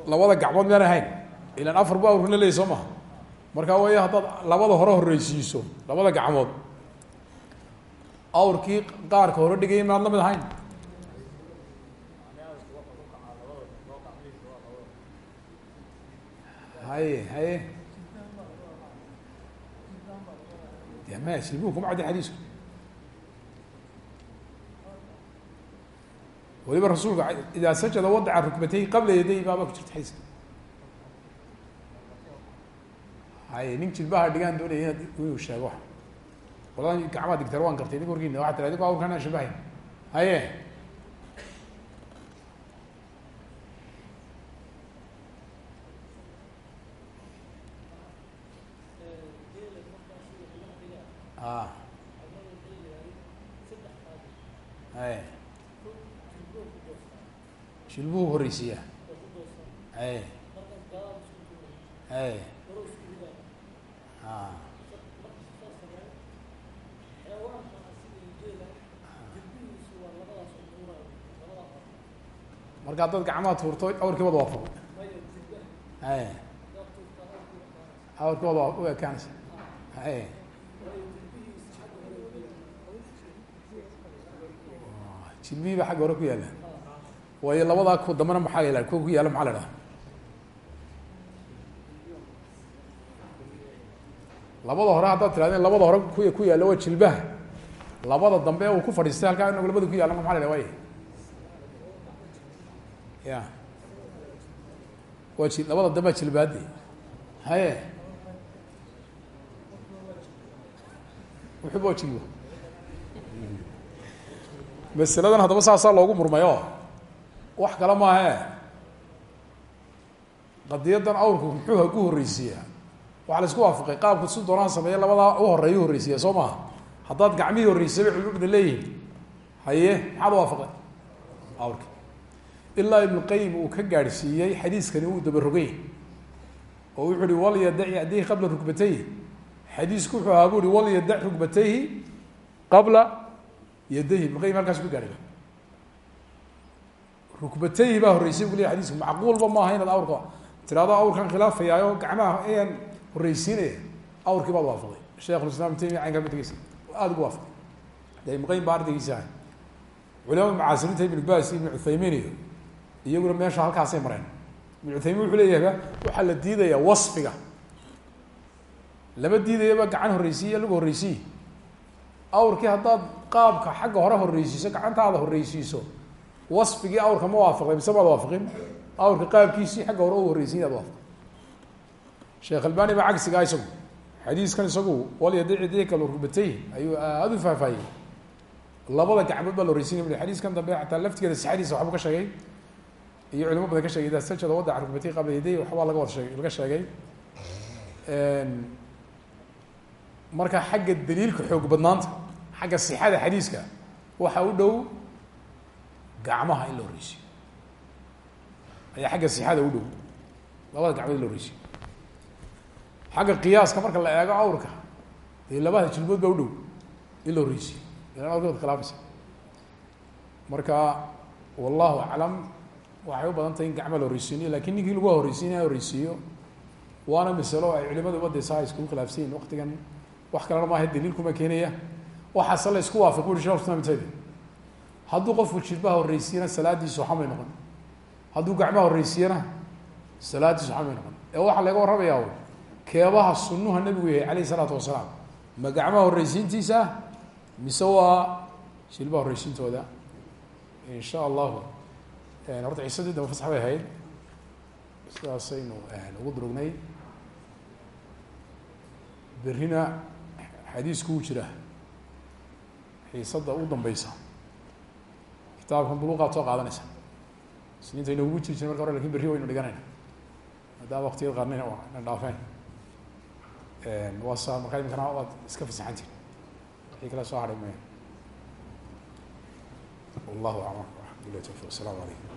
labada gacmood miyaan ahayn? Ilan afar bu awrkuna leeyay soo maha markaa way haddaad labada hore horreysiiso labada gacmood awrkii qaarka hore dhigay maad la mid ahayn. Haye haye de maya silbuhu kuma caddi xadiisku. Waliba rasuulka idaa sajada wadaca rukbatay qabla yaday baaba ku jirta xadiiska. Haye nin jilbaha dhigaan doonaya in inuu sheego qoladan gacmaa digtar waan gartay idinka horgiina waxaa tira idinku awrkan aan haye. A haye. Jilbuhu horreysiiya. Haye. Haye. A marka haddaad gacmaha tuurto awrkii wada waafaqo haye awrkii wada u ekaanaysa haye jilbihii ba xagga hore ku yaalla waayo labadaa ku dambana maxaa la yihahda kuwa ku yaalla maxaa la labada hore haddaad tirahdeen labada hore ku ku yaalla waa jilbaha. Labada dambe uu ku fadhiistay halkaa inagu labada ku yaalla maxaa la idhaha ya. Waa labada dambea jilbaade haye. Wuxuba waa jilba masaladan haddaba saasaa loogu murmay oo wax kale maahe qadiyadan awrku muxuu haku horreysiiyaa waxaa la isku waafaqay qaabku si doonaan sameeya labadaa u horreeya horreysiiya soo maha haddaad gacmihii horreysay bay culumada leeyihiin haye maxaad waafaqay? Awrki ilaa ibnuqayim uu ka gaadhsiiyey xadiiskani uu dabarogay oo wuxuu uhi walyadaci yadayhi qabla rukbatayhi. Xadiisku wuxuu ahaa bu uhi walyadac rukbatayhi qabla yadayhi. Ibnuqayim halkaas ku gaadhay rukbatayhi baa horreysay bu leya xadiisku. Macquulba maaha inaad awrka tirahdo awrkan khilaafayaayo gacmaha ayaan horreysiinaya awrkii baad waafaqday sheikhulislam ibn taymiya caynkaa mategeysa aada ugu waafaqay. De ibnuqayim baa ardaygiisa ahay culamada mucaasiriinta ibnu bas ibnu cuthaymiin iyo iyaguna meesha halkaasay mareen. Ibnu cuthaymiin wuxuu leeyahay waxaa la diidayaa wasfiga. Lama diidayaba gacan horreysiiya lagu horreysiiye awrkii haddaad qaabka xagga hore horreysiiso gacantaada horreysiiso wasfigii awrka ma waafaqday mise maad waafaqin? Awrka qaabkiisii xagga hore u horreysiin ad waafaqay sheekh albani baa cagsigaa isagu. Xadiiskan isagu walyadicdika lurkubatay ayuu aada u faahfaahiyey. Labada gacmood baa la horreysiinay xadiiskan dambe xataa laftigeeda sixadiisa waxbuu ka sheegay iyo culimo badan ka shegay ida sajada wadaca rukbatay qabla yaday waxbaa laga wada sheegay laga sheegay. Marka xagga daliilka xoog badnaanta xagga sixada xadiiska waxa u dhow gacmaha in la horreysiyo ayaa xagga sixada u dhow labada gacmood in la horreysiyo xagga qiyaaska marka la eego awrka dee labada jilbood baa u dhow in la horreysiyo ilan awrka wad khilaafaysa marka wallahu aclam waxay u badan tahay in gacma la horreysiinayo laakiin ninkii lagu horreysiinaya horreysiiyo. Waana masalo ay culimada umada saa iskugu khilaafsan yihiin wax kalena maaha daliilkuma keenaya. Waxaase la isku waafiq uri shekh islam taymi hadduu qofku jilbaha horreysiiyana salaadiisu waxamay noqon. Hadduu gacmaha horreysiiyana salaadiisu waxamay noqon. Ee waxaa laga warramayaa keebaha sunuha nabigu yahay alayh isalaatu wasalaam. Ma gacmaha horreysiintiisa? Mise waa jilbaha horreysiintooda? Insha allahu horta ciisadii damba fasax bay ahayd sidaasaynu ugu durugnay berrina xadiisku wuu jira xiisada u dambeysa kitaabkan buluqaad soo qaadanaysa isniinta inagugu jiri jire marka hore laakiin berri waynu dhiganayna maadaama waktiyada qaarna na dhaafeen waa sa markaa imikana waad iska fasaxantiin wixii kale soo hadhay maya wallahu aclam alxamdulilah tawfiq asalamu alaykum